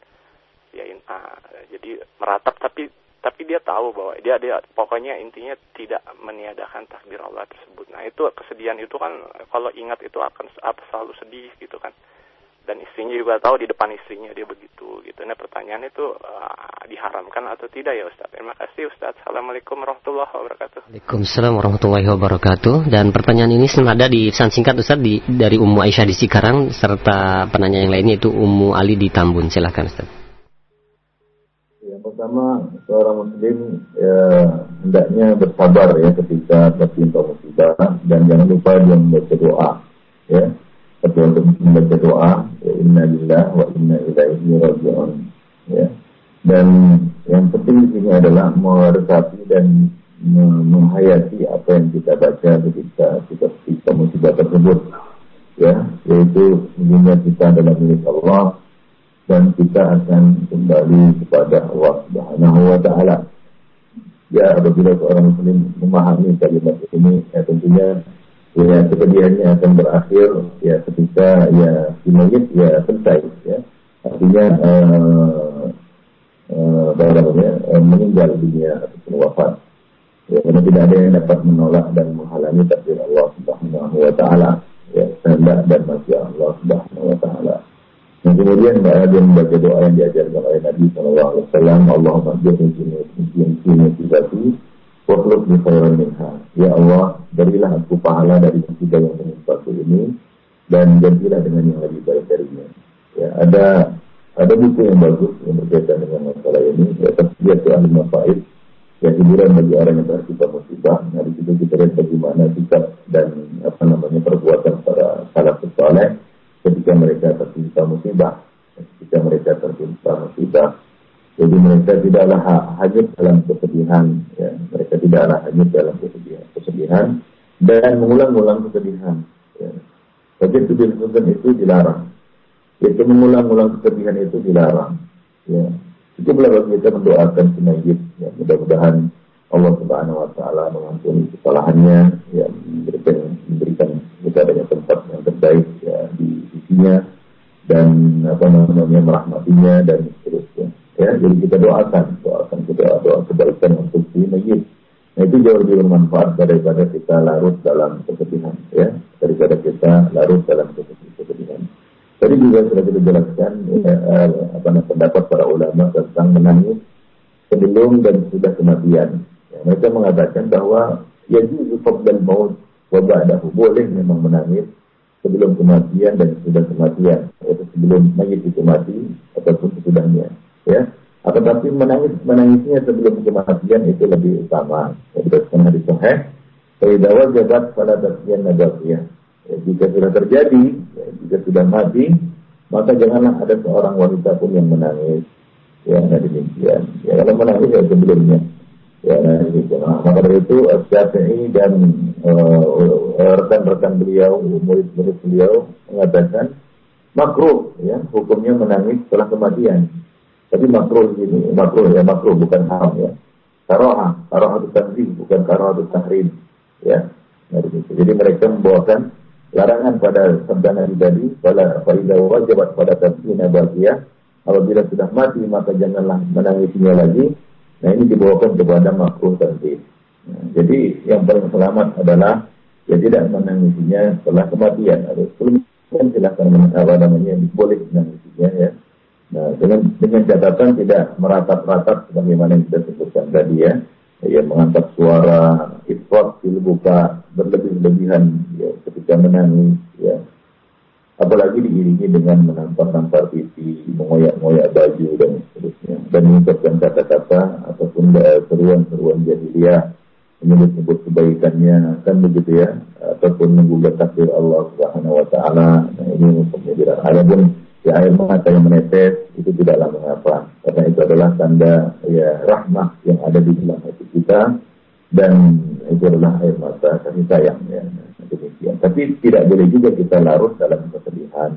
Ya, uh, jadi meratap tapi tapi dia tahu bahwa dia dia pokoknya intinya tidak meniadakan takdir Allah tersebut. Nah itu kesedihan itu kan kalau ingat itu akan selalu sedih gitu kan dan istrinya juga tahu di depan istrinya dia begitu gitu. Nah pertanyaan itu uh, diharamkan atau tidak ya Ustaz? Terima kasih Ustaz. Assalamualaikum warahmatullahi wabarakatuh. Waalaikumsalam warahmatullahi wabarakatuh. Dan pertanyaan ini senada di pesan singkat Ustaz di, dari Ummu Aisyah di Cikarang serta penanya yang lainnya itu Ummu Ali di Tambun. Silahkan Ustaz. Yang pertama seorang muslim ya, hendaknya bersabar ya ketika tertimpa musibah dan jangan lupa dia membaca doa ya untuk membaca doa ya inna lillah wa inna ilaihi raji'un. Ya. Dan yang penting di sini adalah meresapi dan menghayati apa yang kita baca ketika kita ketika musibah tersebut. Ya yaitu sesungguhnya kita adalah milik Allah dan kita akan kembali kepada Allah Subhanahu wa taala. Ya apabila seorang muslim memahami kalimat ini ya tentunya ya kesedihannya akan berakhir ya ketika ya si ya selesai ya artinya uh, uh, namanya uh, meninggal dunia ataupun wafat ya karena tidak ada yang dapat menolak dan menghalangi takdir Allah Subhanahu wa taala ya kehendak dan masya Allah Subhanahu wa taala dan kemudian dia membaca doa yang diajarkan oleh Nabi Sallallahu Alaihi Wasallam Allahumma jadikan sini sini di khairan minha. Ya Allah, berilah aku pahala dari musibah yang menimpaku ini dan gantilah dengan yang lebih baik darinya. Ya, ada ada buku yang bagus yang berkaitan dengan masalah ini, ya tasbih itu ahli mafaid, ya hiburan bagi orang yang tertimpa musibah. Nah, di situ kita lihat bagaimana sikap dan apa namanya perbuatan para salaf saleh ketika mereka tertimpa musibah, ketika mereka tertimpa musibah jadi mereka tidaklah hanyut dalam kesedihan, ya. mereka tidaklah hanyut dalam kesedihan, kesedihan dan mengulang-ulang kesedihan. Ya. Bagian kesedihan itu dilarang. Yaitu mengulang-ulang kesedihan itu dilarang. Ya. Itu bagi kita mendoakan mayit. Ya. Mudah-mudahan Allah Subhanahu Wa Taala mengampuni kesalahannya, ya, memberikan memberikan kepadanya tempat yang terbaik ya, di sisinya dan apa namanya merahmatinya dan seterusnya. Ya, jadi kita doakan, doakan kita doa kebaikan untuk si mayit. Nah itu jauh lebih bermanfaat daripada kita larut dalam kesedihan, ya, daripada kita larut dalam kesedihan. Tadi juga sudah kita jelaskan ya, eh, apa namanya pendapat para ulama tentang menangis sebelum dan sudah kematian. Ya, mereka mengatakan bahwa ya dan maut wa ba'dahu boleh memang menangis sebelum kematian dan sudah kematian, yaitu sebelum mayit itu mati ataupun sesudahnya ya. Akan tapi menangis menangisnya sebelum kematian itu lebih utama. Berdasarkan hadis sahih Faidah jabat pada tasbihan nabawiyah. Ya, jika sudah terjadi ya, jika sudah mati maka janganlah ada seorang wanita pun yang menangis. Ya nah demikian. Ya kalau menangis ya sebelumnya. Ya, gitu. Nah, maka dari itu Syafi'i dan uh, rekan-rekan beliau, murid-murid beliau mengatakan makruh ya hukumnya menangis setelah kematian. Tapi makruh ini makruh ya makruh bukan haram ya. Karoha, karoha itu tanzih bukan karoha itu tahrim ya. Jadi mereka membawakan larangan pada sabda Nabi tadi, pada faidah wajibat pada tafsirnya bahagia, apabila sudah mati maka janganlah menangisnya lagi Nah ini dibawakan kepada makruh tadi. Nah, jadi yang paling selamat adalah ya tidak menangisinya setelah kematian. Atau sebelum kan silahkan apa namanya boleh menangisinya ya. Nah dengan dengan catatan tidak meratap-ratap sebagaimana yang kita sebutkan tadi ya. Ya mengangkat suara ifrat buka berlebih-lebihan ya ketika menangis ya apalagi diiringi dengan menampar-nampar pipi, mengoyak-ngoyak baju dan seterusnya, dan mengucapkan kata-kata ataupun seruan-seruan jahiliyah menyebut-nyebut kebaikannya, kan begitu ya, ataupun menggugat takdir Allah Subhanahu Wa Taala. Nah ini tidak. Adapun ya air mata yang menetes itu tidaklah mengapa, karena itu adalah tanda ya rahmah yang ada di dalam hati kita dan itu adalah air mata kasih sayang ya demikian. Tapi tidak boleh juga kita larut dalam kesedihan.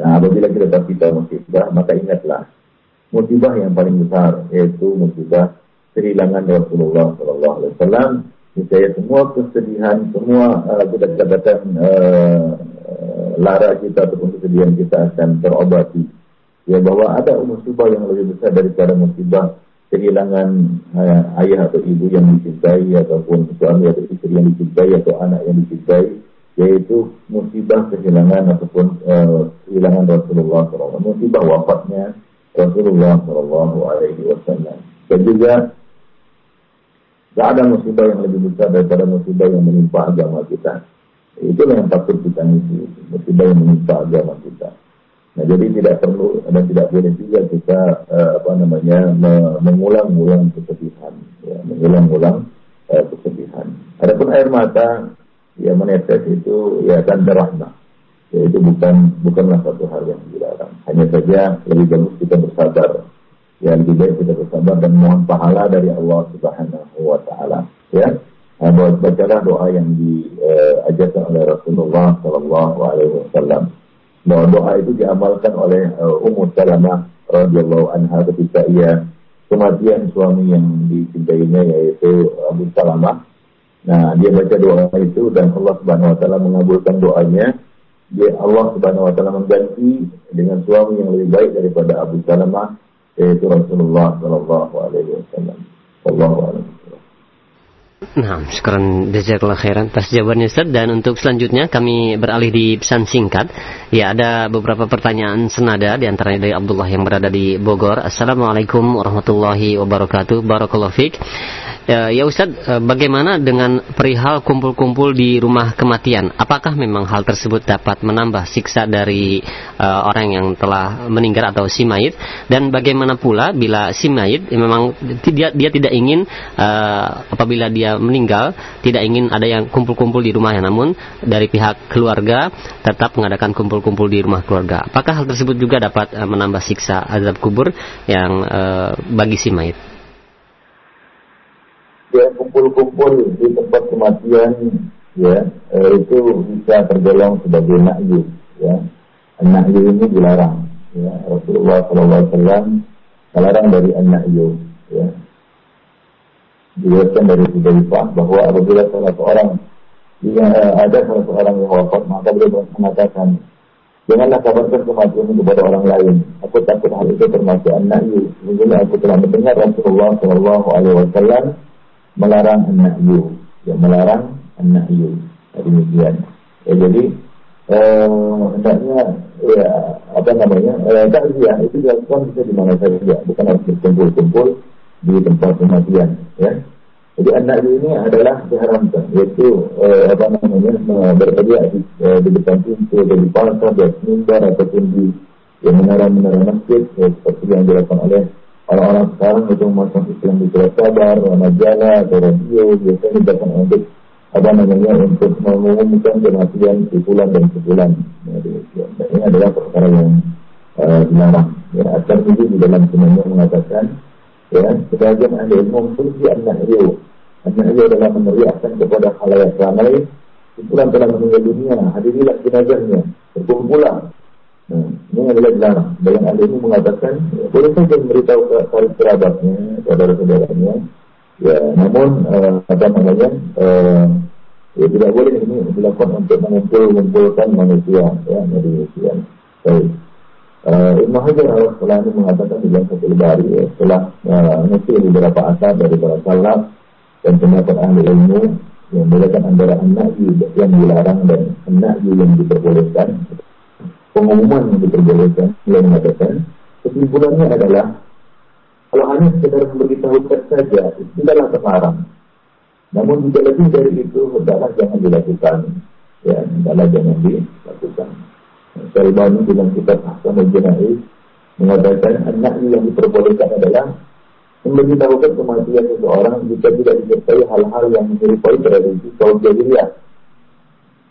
Nah, apabila kita tertimpa musibah, maka ingatlah musibah yang paling besar yaitu musibah kehilangan Rasulullah Shallallahu Alaihi Wasallam. Misalnya semua kesedihan, semua uh, kita katakan uh, lara kita ataupun kesedihan kita akan terobati. Ya bahwa ada musibah yang lebih besar daripada musibah kehilangan uh, ayah atau ibu yang dicintai ataupun suami atau istri yang dicintai atau anak yang dicintai yaitu musibah kehilangan ataupun uh, kehilangan Rasulullah SAW musibah wafatnya Rasulullah SAW dan juga tidak ada musibah yang lebih besar daripada musibah yang menimpa agama kita itulah yang patut kita isi musibah yang menimpa agama kita Nah, jadi tidak perlu dan tidak boleh juga kita uh, apa namanya mengulang-ulang kesedihan, ya, mengulang-ulang uh, kesedihan. Adapun air mata ya menetes itu ya tanda rahmah. Ya, itu bukan bukanlah satu hal yang dilarang. Hanya saja lebih bagus kita bersabar. Ya lebih baik kita bersabar dan mohon pahala dari Allah Subhanahu wa taala. Ya. Nah, bacalah doa yang diajarkan oleh Rasulullah Shallallahu alaihi wasallam bahwa doa itu diamalkan oleh uh, Ummu Salamah radhiyallahu anha ketika ia kematian suami yang dicintainya yaitu Abu Salamah. Nah, dia baca doa itu dan Allah Subhanahu wa taala mengabulkan doanya. Dia Allah Subhanahu wa taala mengganti dengan suami yang lebih baik daripada Abu Salamah yaitu Rasulullah sallallahu alaihi wasallam. Nah, sekarang jazakallah khairan atas jawabannya Ustaz dan untuk selanjutnya kami beralih di pesan singkat. Ya, ada beberapa pertanyaan senada di antaranya dari Abdullah yang berada di Bogor. Assalamualaikum warahmatullahi wabarakatuh. Barakallahu fiik. Ya, ya Ustadz, eh, bagaimana dengan perihal kumpul-kumpul di rumah kematian? Apakah memang hal tersebut dapat menambah siksa dari uh, orang yang telah meninggal atau si mayit? Dan bagaimana pula bila si mayit memang dia, dia tidak ingin uh, apabila dia meninggal tidak ingin ada yang kumpul-kumpul di rumahnya, namun dari pihak keluarga tetap mengadakan kumpul-kumpul di rumah keluarga. Apakah hal tersebut juga dapat uh, menambah siksa azab kubur yang uh, bagi si mayit? Ya kumpul-kumpul di tempat kematian ya eh, itu bisa tergolong sebagai nakyu ya ini dilarang ya Rasulullah SAW melarang dari nakyu ya diriwayatkan dari Hudzaifah bahwa apabila salah seorang eh, ada salah seorang yang wafat maka beliau mengatakan Janganlah kabarkan kematian kepada orang lain. Aku takut hal itu termasuk an-nahyu. Sesungguhnya aku telah mendengar Rasulullah Wasallam melarang an-nahyu, ya melarang an-nahyu. Demikian. Ya, jadi eh, hendaknya ya apa namanya eh, takziah itu dilakukan bisa di mana saja, bukan harus berkumpul-kumpul di tempat kematian. Ya. Jadi anak ini adalah diharamkan, yaitu eh, apa namanya bersedia di, eh, di depan pintu, di pasar, di mimbar ataupun di yang menara-menara masjid, ya, seperti yang dilakukan oleh orang-orang sekarang itu masuk Islam di surat kabar, majalah atau radio biasanya datang untuk apa namanya untuk mengumumkan kematian sebulan dan sebulan. Ya, nah, ini adalah perkara yang uh, dilarang. Ya, akan itu di dalam semuanya mengatakan Ya, sebagian ahli ilmu meneliti an-nahyu. An-nahyu adalah meneriakkan kepada halayak ramai Kumpulan telah meninggal dunia, hadirilah jenazahnya, berkumpulan. Nah, ini adalah dilarang. Dalam hal ini mengatakan, ya, boleh saja memberitahu ke kerabatnya, saudara-saudaranya. Ya, namun uh, apa namanya, uh, ya tidak boleh ini dilakukan untuk mengumpul-mengumpulkan manusia, ya, manusia. Baik. Uh, Ibn Hajar al-Asqalani mengatakan di dalam satu bari ya, setelah uh, beberapa asal dari para salaf dan pendapat ahli ilmu yang membedakan antara anak yang dilarang dan anak yang diperbolehkan pengumuman yang diperbolehkan yang mengatakan kesimpulannya adalah kalau hanya sekedar memberitahukan saja itu tidaklah terlarang namun jika lebih dari itu hendaklah jangan dilakukan. Ya hendaklah jangan dilakukan. Syaribani dalam kitab Ahkamul Jenais mengatakan anak yang diperbolehkan adalah memberitahukan kematian seseorang jika tidak disertai hal-hal yang menyerupai tradisi kaum jahiliyah.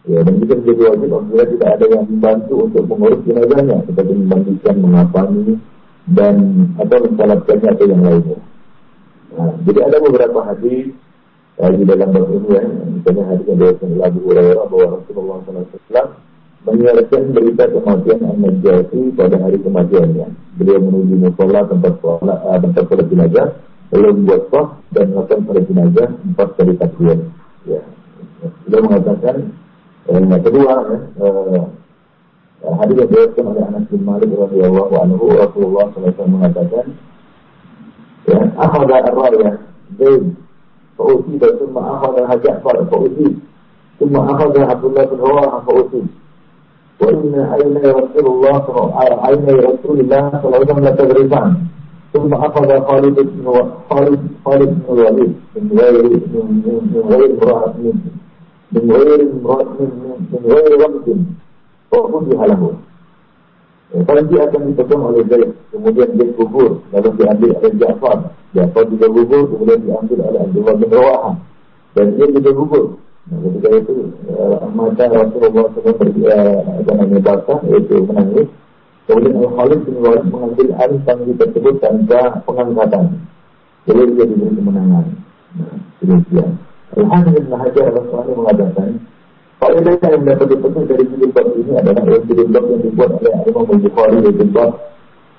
Ya, dan jika menjadi wajib apabila tidak ada yang membantu untuk mengurus jenazahnya, seperti membantukan mengapani dan atau mensalatkannya atau yang lainnya. Nah, jadi ada beberapa hadis uh, di dalam bab ini ya, misalnya hadis yang dari Abu Hurairah bahwa Rasulullah SAW menyiarkan berita kematian An-Najati pada hari kematiannya. Beliau menuju musola tempat sholat, uh, tempat sholat jenazah, lalu membuat sah dan melakukan pada jenazah empat kali takbir. Ya. Beliau mengatakan yang kedua eh, hadis yang diriwayatkan oleh Anas bin Malik radhiyallahu anhu Rasulullah SAW mengatakan ya akhadha ar-raya Zaid fa'uti dan summa akhadha Hajjafar fa'uti summa akhadha Abdullah bin Rawaha fa'uti وإن عيني رسول الله عيني رسول الله صلى الله عليه وسلم لتغرفان ثم أخذ خالد بن خالد خالد بن الوليد من غير من غير امرأة من غير امرأة من غير وقت وفتح له Kalau dia akan dipegang oleh Zaid, kemudian dia gugur, lalu diambil oleh Ja'far. Ja'far juga gugur, kemudian diambil oleh Abdullah bin Rawahah. Dan dia juga gugur. Nah, ketika itu uh, mata Rasulullah SAW uh, namanya basah, yaitu menangis. Kemudian Al-Khalid bin Walid mengambil alih tanggung tersebut tanpa pengangkatan. Jadi dia diberi kemenangan. Nah, demikian. Al-Hafiz bin Hajar Al-Asqalani mengatakan, Faedah yang dapat dipetik dari jilbab ini adalah jilbab yang dibuat oleh Imam Al-Bukhari jilbab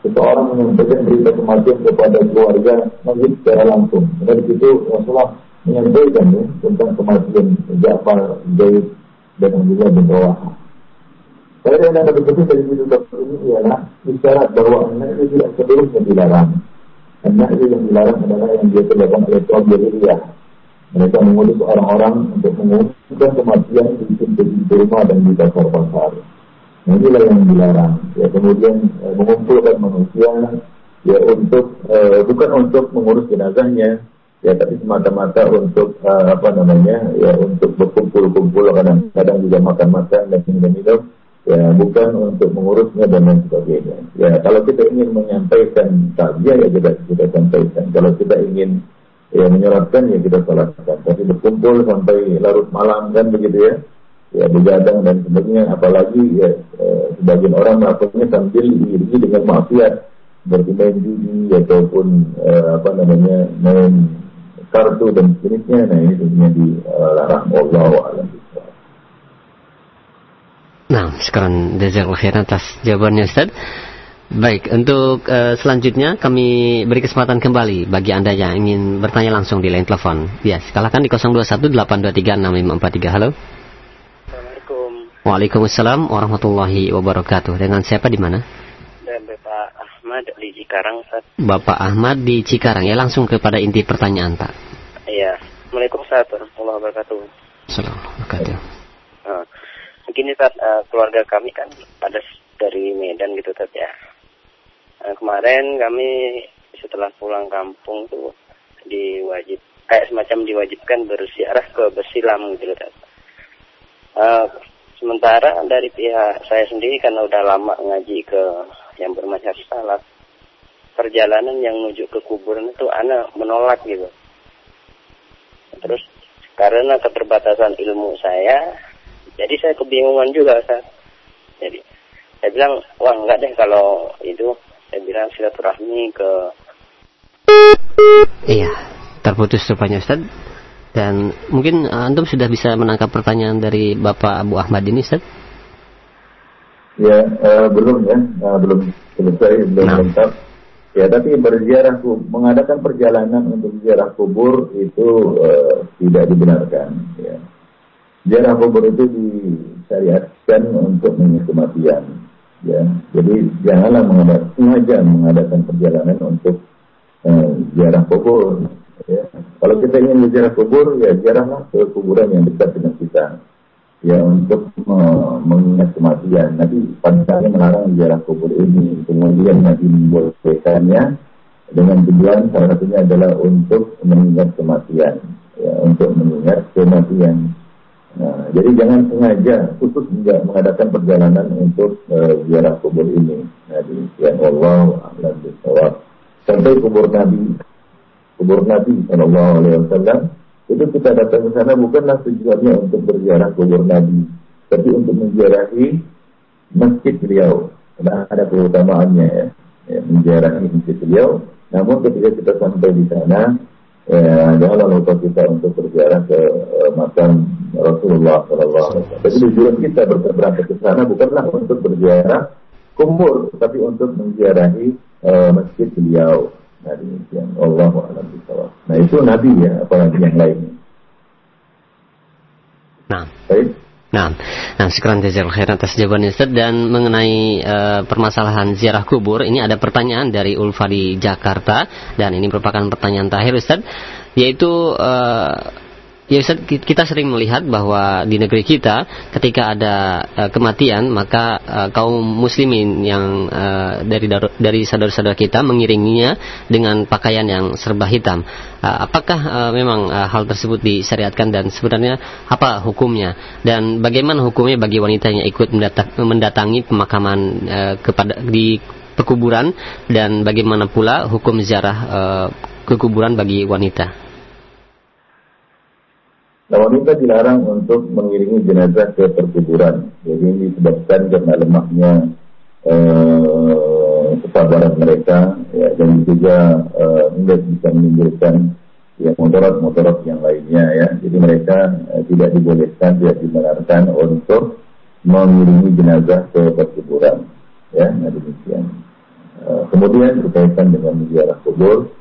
seseorang menyampaikan berita kematian kepada keluarga masjid secara langsung. Dari situ Rasulullah menyampaikan ya, tentang kematian Ja'far, Zaid, dan juga bin Rawaha. Saya yang dapat betul dari dokter ini ialah isyarat bahwa anak itu tidak seluruhnya dilarang. Anak itu yang dilarang adalah yang dia terlakukan oleh kaum Jahiliyah. Mereka mengutus orang-orang untuk mengumumkan kematian di pintu-pintu rumah dan di pasar-pasar. Nah, inilah yang dilarang. Ya, kemudian eh, mengumpulkan manusia ya untuk eh, bukan untuk mengurus jenazahnya, ya tapi semata-mata untuk uh, apa namanya ya untuk berkumpul-kumpul kadang-kadang juga makan-makan dan minum-minum ya bukan untuk mengurusnya dan lain sebagainya ya kalau kita ingin menyampaikan takziah ya kita kita sampaikan kalau kita ingin ya menyolatkan ya kita salatkan tapi berkumpul sampai larut malam kan begitu ya ya begadang dan sebagainya apalagi ya eh, sebagian orang melakukannya sambil diiringi dengan maksiat seperti main judi ataupun eh, apa namanya main kartu dan sejenisnya. Nah ini tentunya dilarang Allah alam. Nah, sekarang jazakallahu khairan atas jawabannya Ustaz. Baik, untuk uh, selanjutnya kami beri kesempatan kembali bagi Anda yang ingin bertanya langsung di line telepon. Ya, silakan di 0218236543. Halo. Assalamualaikum. Waalaikumsalam warahmatullahi wabarakatuh. Dengan siapa di mana? Ahmad di Cikarang, Ustaz. Bapak Ahmad di Cikarang, ya langsung kepada inti pertanyaan, Pak. Iya. Assalamualaikum warahmatullahi wabarakatuh. Assalamualaikum warahmatullahi uh, Begini, Ustaz, uh, keluarga kami kan ada dari Medan gitu, Ustaz, ya. Uh, kemarin kami setelah pulang kampung tuh diwajib kayak semacam diwajibkan bersiarah ke Besilam gitu, Ustaz. Uh, sementara dari pihak saya sendiri karena udah lama ngaji ke yang bermacam salat perjalanan yang menuju ke kuburan itu anak menolak gitu. Terus karena keterbatasan ilmu saya jadi saya kebingungan juga saya jadi saya bilang wah enggak deh kalau itu saya bilang silaturahmi ke Iya, terputus rupanya Ustaz. Dan mungkin uh, antum sudah bisa menangkap pertanyaan dari Bapak Abu Ahmad ini Ustaz? Ya, uh, belum ya, uh, belum selesai, belum nah. lengkap. Ya, tapi berziarah mengadakan perjalanan untuk ziarah kubur itu uh, tidak dibenarkan. Ya. Ziarah kubur itu disyariatkan untuk mengingat kematian. Ya, jadi janganlah mengadakan sengaja mengadakan perjalanan untuk ziarah kubur. Ya. Kalau kita ingin ziarah kubur, ya ziarahlah ke kuburan yang dekat dengan kita ya untuk mengingat kematian. Nabi pada melarang ziarah kubur ini. Kemudian Nabi membolehkannya dengan tujuan salah satunya adalah untuk mengingat kematian, ya, untuk mengingat kematian. Nah, jadi jangan sengaja khusus juga mengadakan perjalanan untuk uh, kubur ini. Nah, demikian Allah a'lam bishawab. Sampai kubur Nabi, kubur Nabi Shallallahu Alaihi Wasallam itu kita datang ke sana bukanlah tujuannya untuk berziarah kubur Nabi, tapi untuk menziarahi masjid beliau. Karena ada keutamaannya ya, ya menziarahi masjid beliau. Namun ketika kita sampai di sana, ya, janganlah lupa kita untuk berziarah ke uh, makam Rasulullah SAW. Jadi tujuan kita berangkat ke sana bukanlah untuk berziarah kubur, tapi untuk menziarahi uh, masjid beliau. Nah demikian Allah. Nah itu Nabi ya, apalagi yang lainnya. Nah. Baik. Nah, nah sekarang jazakallahu khairan atas jawabannya Ustaz. Dan mengenai uh, permasalahan ziarah kubur ini ada pertanyaan dari Ulfa di Jakarta. Dan ini merupakan pertanyaan terakhir Ustaz yaitu uh, Ya kita sering melihat bahwa di negeri kita ketika ada uh, kematian maka uh, kaum muslimin yang uh, dari dari saudara-saudara kita mengiringinya dengan pakaian yang serba hitam. Uh, apakah uh, memang uh, hal tersebut disyariatkan dan sebenarnya apa hukumnya dan bagaimana hukumnya bagi wanita yang ikut mendatangi pemakaman uh, kepada di pekuburan dan bagaimana pula hukum ziarah uh, kekuburan bagi wanita? Nah wanita dilarang untuk mengiringi jenazah ke perkuburan. Jadi ini disebabkan karena lemahnya eh, kesabaran mereka ya, dan juga eh, tidak bisa menimbulkan ya motorat-motorat yang lainnya ya. Jadi mereka eh, tidak dibolehkan, tidak dibenarkan untuk mengiringi jenazah ke perkuburan. Ya, nah demikian. Eh, kemudian berkaitan dengan ziarah kubur,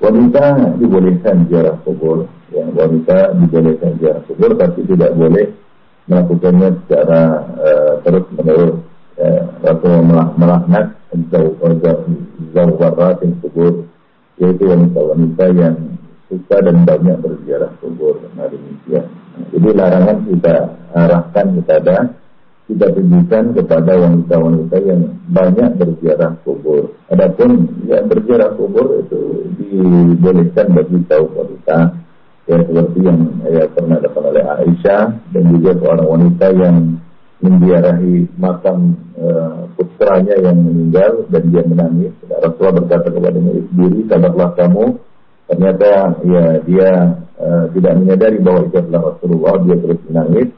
wanita dibolehkan ziarah kubur. Yang wanita dibolehkan ziarah kubur tapi tidak boleh melakukannya secara uh, terus menerus ya, atau melaknat yang kubur yaitu wanita-wanita yang suka dan banyak berziarah kubur. Nah demikian. Jadi larangan kita arahkan kepada kita tunjukkan kepada wanita-wanita yang banyak berziarah kubur. Adapun yang berziarah kubur itu dibolehkan bagi kaum wanita ya seperti yang ya pernah dapat oleh Aisyah dan juga seorang wanita yang menziarahi makam uh, putranya yang meninggal dan dia menangis. Rasulullah berkata kepada sendiri, sabarlah kamu. Ternyata ya dia uh, tidak menyadari bahwa itu adalah Rasulullah. Dia terus menangis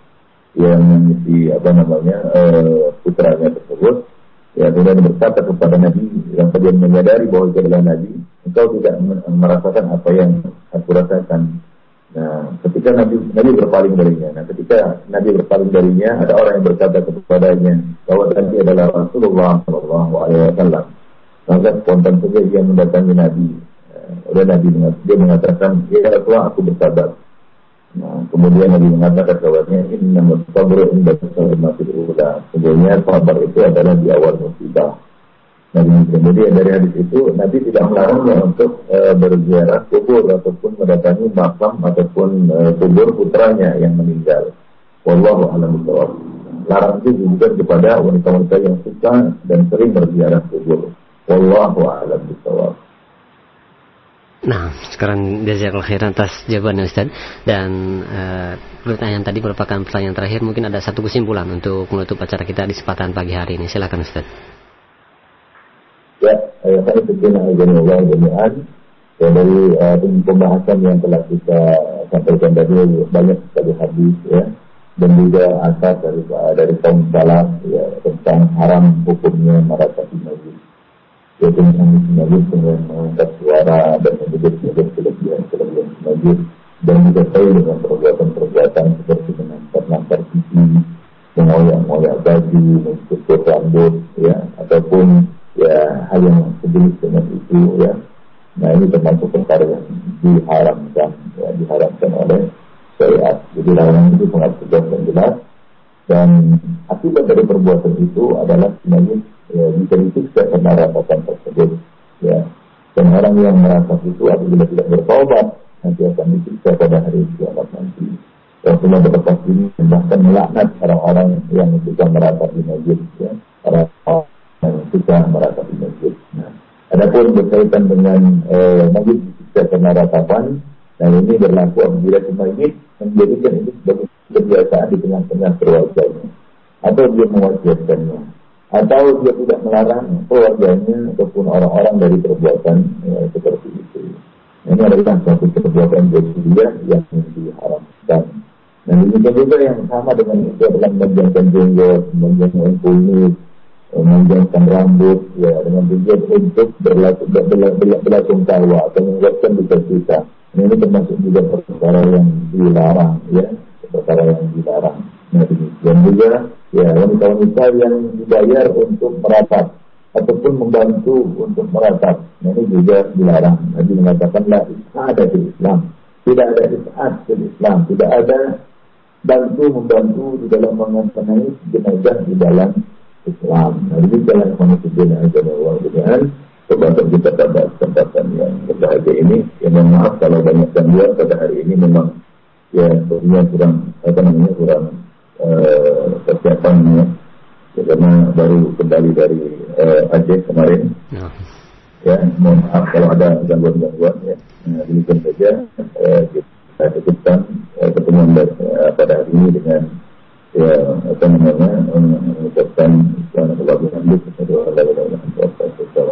yang mengisi apa namanya uh, putranya tersebut. Ya kemudian berkata kepada Nabi yang dia menyadari bahwa itu adalah Nabi, engkau tidak merasakan apa yang aku rasakan Nah, ketika Nabi Nabi berpaling darinya, nah ketika Nabi berpaling darinya, ada orang yang berkata kepadanya bahwa Nabi adalah Rasulullah Shallallahu Alaihi Wasallam. Maka spontan saja ia mendatangi Nabi. Udah Nabi dia mengatakan, ya Rasulullah aku bersabar. Nah, kemudian Nabi mengatakan kepadanya, Inna mustabru inda masih ula. Sebenarnya sabar itu adalah di awal musibah. Nabi kemudian dari hadis itu Nabi tidak melarangnya untuk e, berziarah kubur ataupun mendatangi makam ataupun e, kubur putranya yang meninggal. Wallahu a'lam bishawab. Larang itu juga kepada wanita-wanita yang suka dan sering berziarah kubur. Wallahu a'lam bishawab. Nah, sekarang jazakallahu khairan atas jawabannya Ustaz. Dan e, pertanyaan tadi merupakan pertanyaan terakhir. Mungkin ada satu kesimpulan untuk menutup acara kita di kesempatan pagi hari ini. Silakan Ustaz. Ya, saya jami'an ya, dari uh, pembahasan yang telah kita sampaikan tadi banyak sekali hadis ya dan juga asas dari dari kaum ya tentang haram hukumnya meratapi majlis yaitu majlis dengan mengangkat suara dan menyebut-nyebut kelebihan-kelebihan majid dan disertai dengan perbuatan-perbuatan seperti menangkap-nangkap gigi, mengoyak-ngoyak baju, mencukur rambut, ya, ataupun ya hal yang sejenis dengan itu, ya. Nah ini termasuk perkara yang diharamkan, ya, diharamkan oleh syariat. Jadi larangan itu sangat tegas dan jelas. Dan akibat dari perbuatan itu adalah sebenarnya ya, bisa disiksa karena rasakan tersebut. Ya. Dan orang yang merasa itu apabila tidak bertobat nanti akan disiksa pada hari kiamat nanti. Rasulullah berlepas ini bahkan melaknat orang-orang yang suka meratapi masjid, ya. orang yang suka meratapi masjid. Nah, adapun berkaitan dengan eh, masjid disiksa karena ratapan, dan ini berlaku apabila si masjid menjadikan ini sebagai kebiasaan di tengah-tengah keluarganya, atau dia mewajarkannya, atau dia tidak melarang keluarganya ataupun orang-orang dari perbuatan ya, seperti itu. Ini adalah suatu perbuatan jahiliyah yang diharamkan. Dan demikian juga yang sama dengan itu adalah menjangan jenggot, menjangan kulit, menjangan rambut, ya dengan tujuan untuk berlaku tawa atau menguatkan duka cita. Ini termasuk juga perkara yang dilarang, ya perkara yang dilarang. Nah, dan juga ya wanita-wanita yang dibayar untuk merapat ataupun membantu untuk meratap. Nah, ini juga dilarang. Nabi mengatakan la ada di Islam. Tidak ada is'ad di Islam. Tidak ada bantu membantu di dalam mengenai jenazah di dalam Islam. Nah, ini jalan manusia jenazah Allah dengan Sebab kita pada kesempatan yang berbahagia ini, yang mohon maaf kalau banyak gangguan pada hari ini memang ya kurang apa namanya kurang uh, persiapan ya karena baru kembali dari uh, Aceh kemarin. Ya. ya, mohon maaf kalau ada gangguan-gangguan ya. Nah, demikian saja uh, kita cukupkan uh, pertemuan uh, pada hari ini dengan ya apa namanya mengucapkan subhanallah wa bihamdihi asyhadu an la ilaha illa anta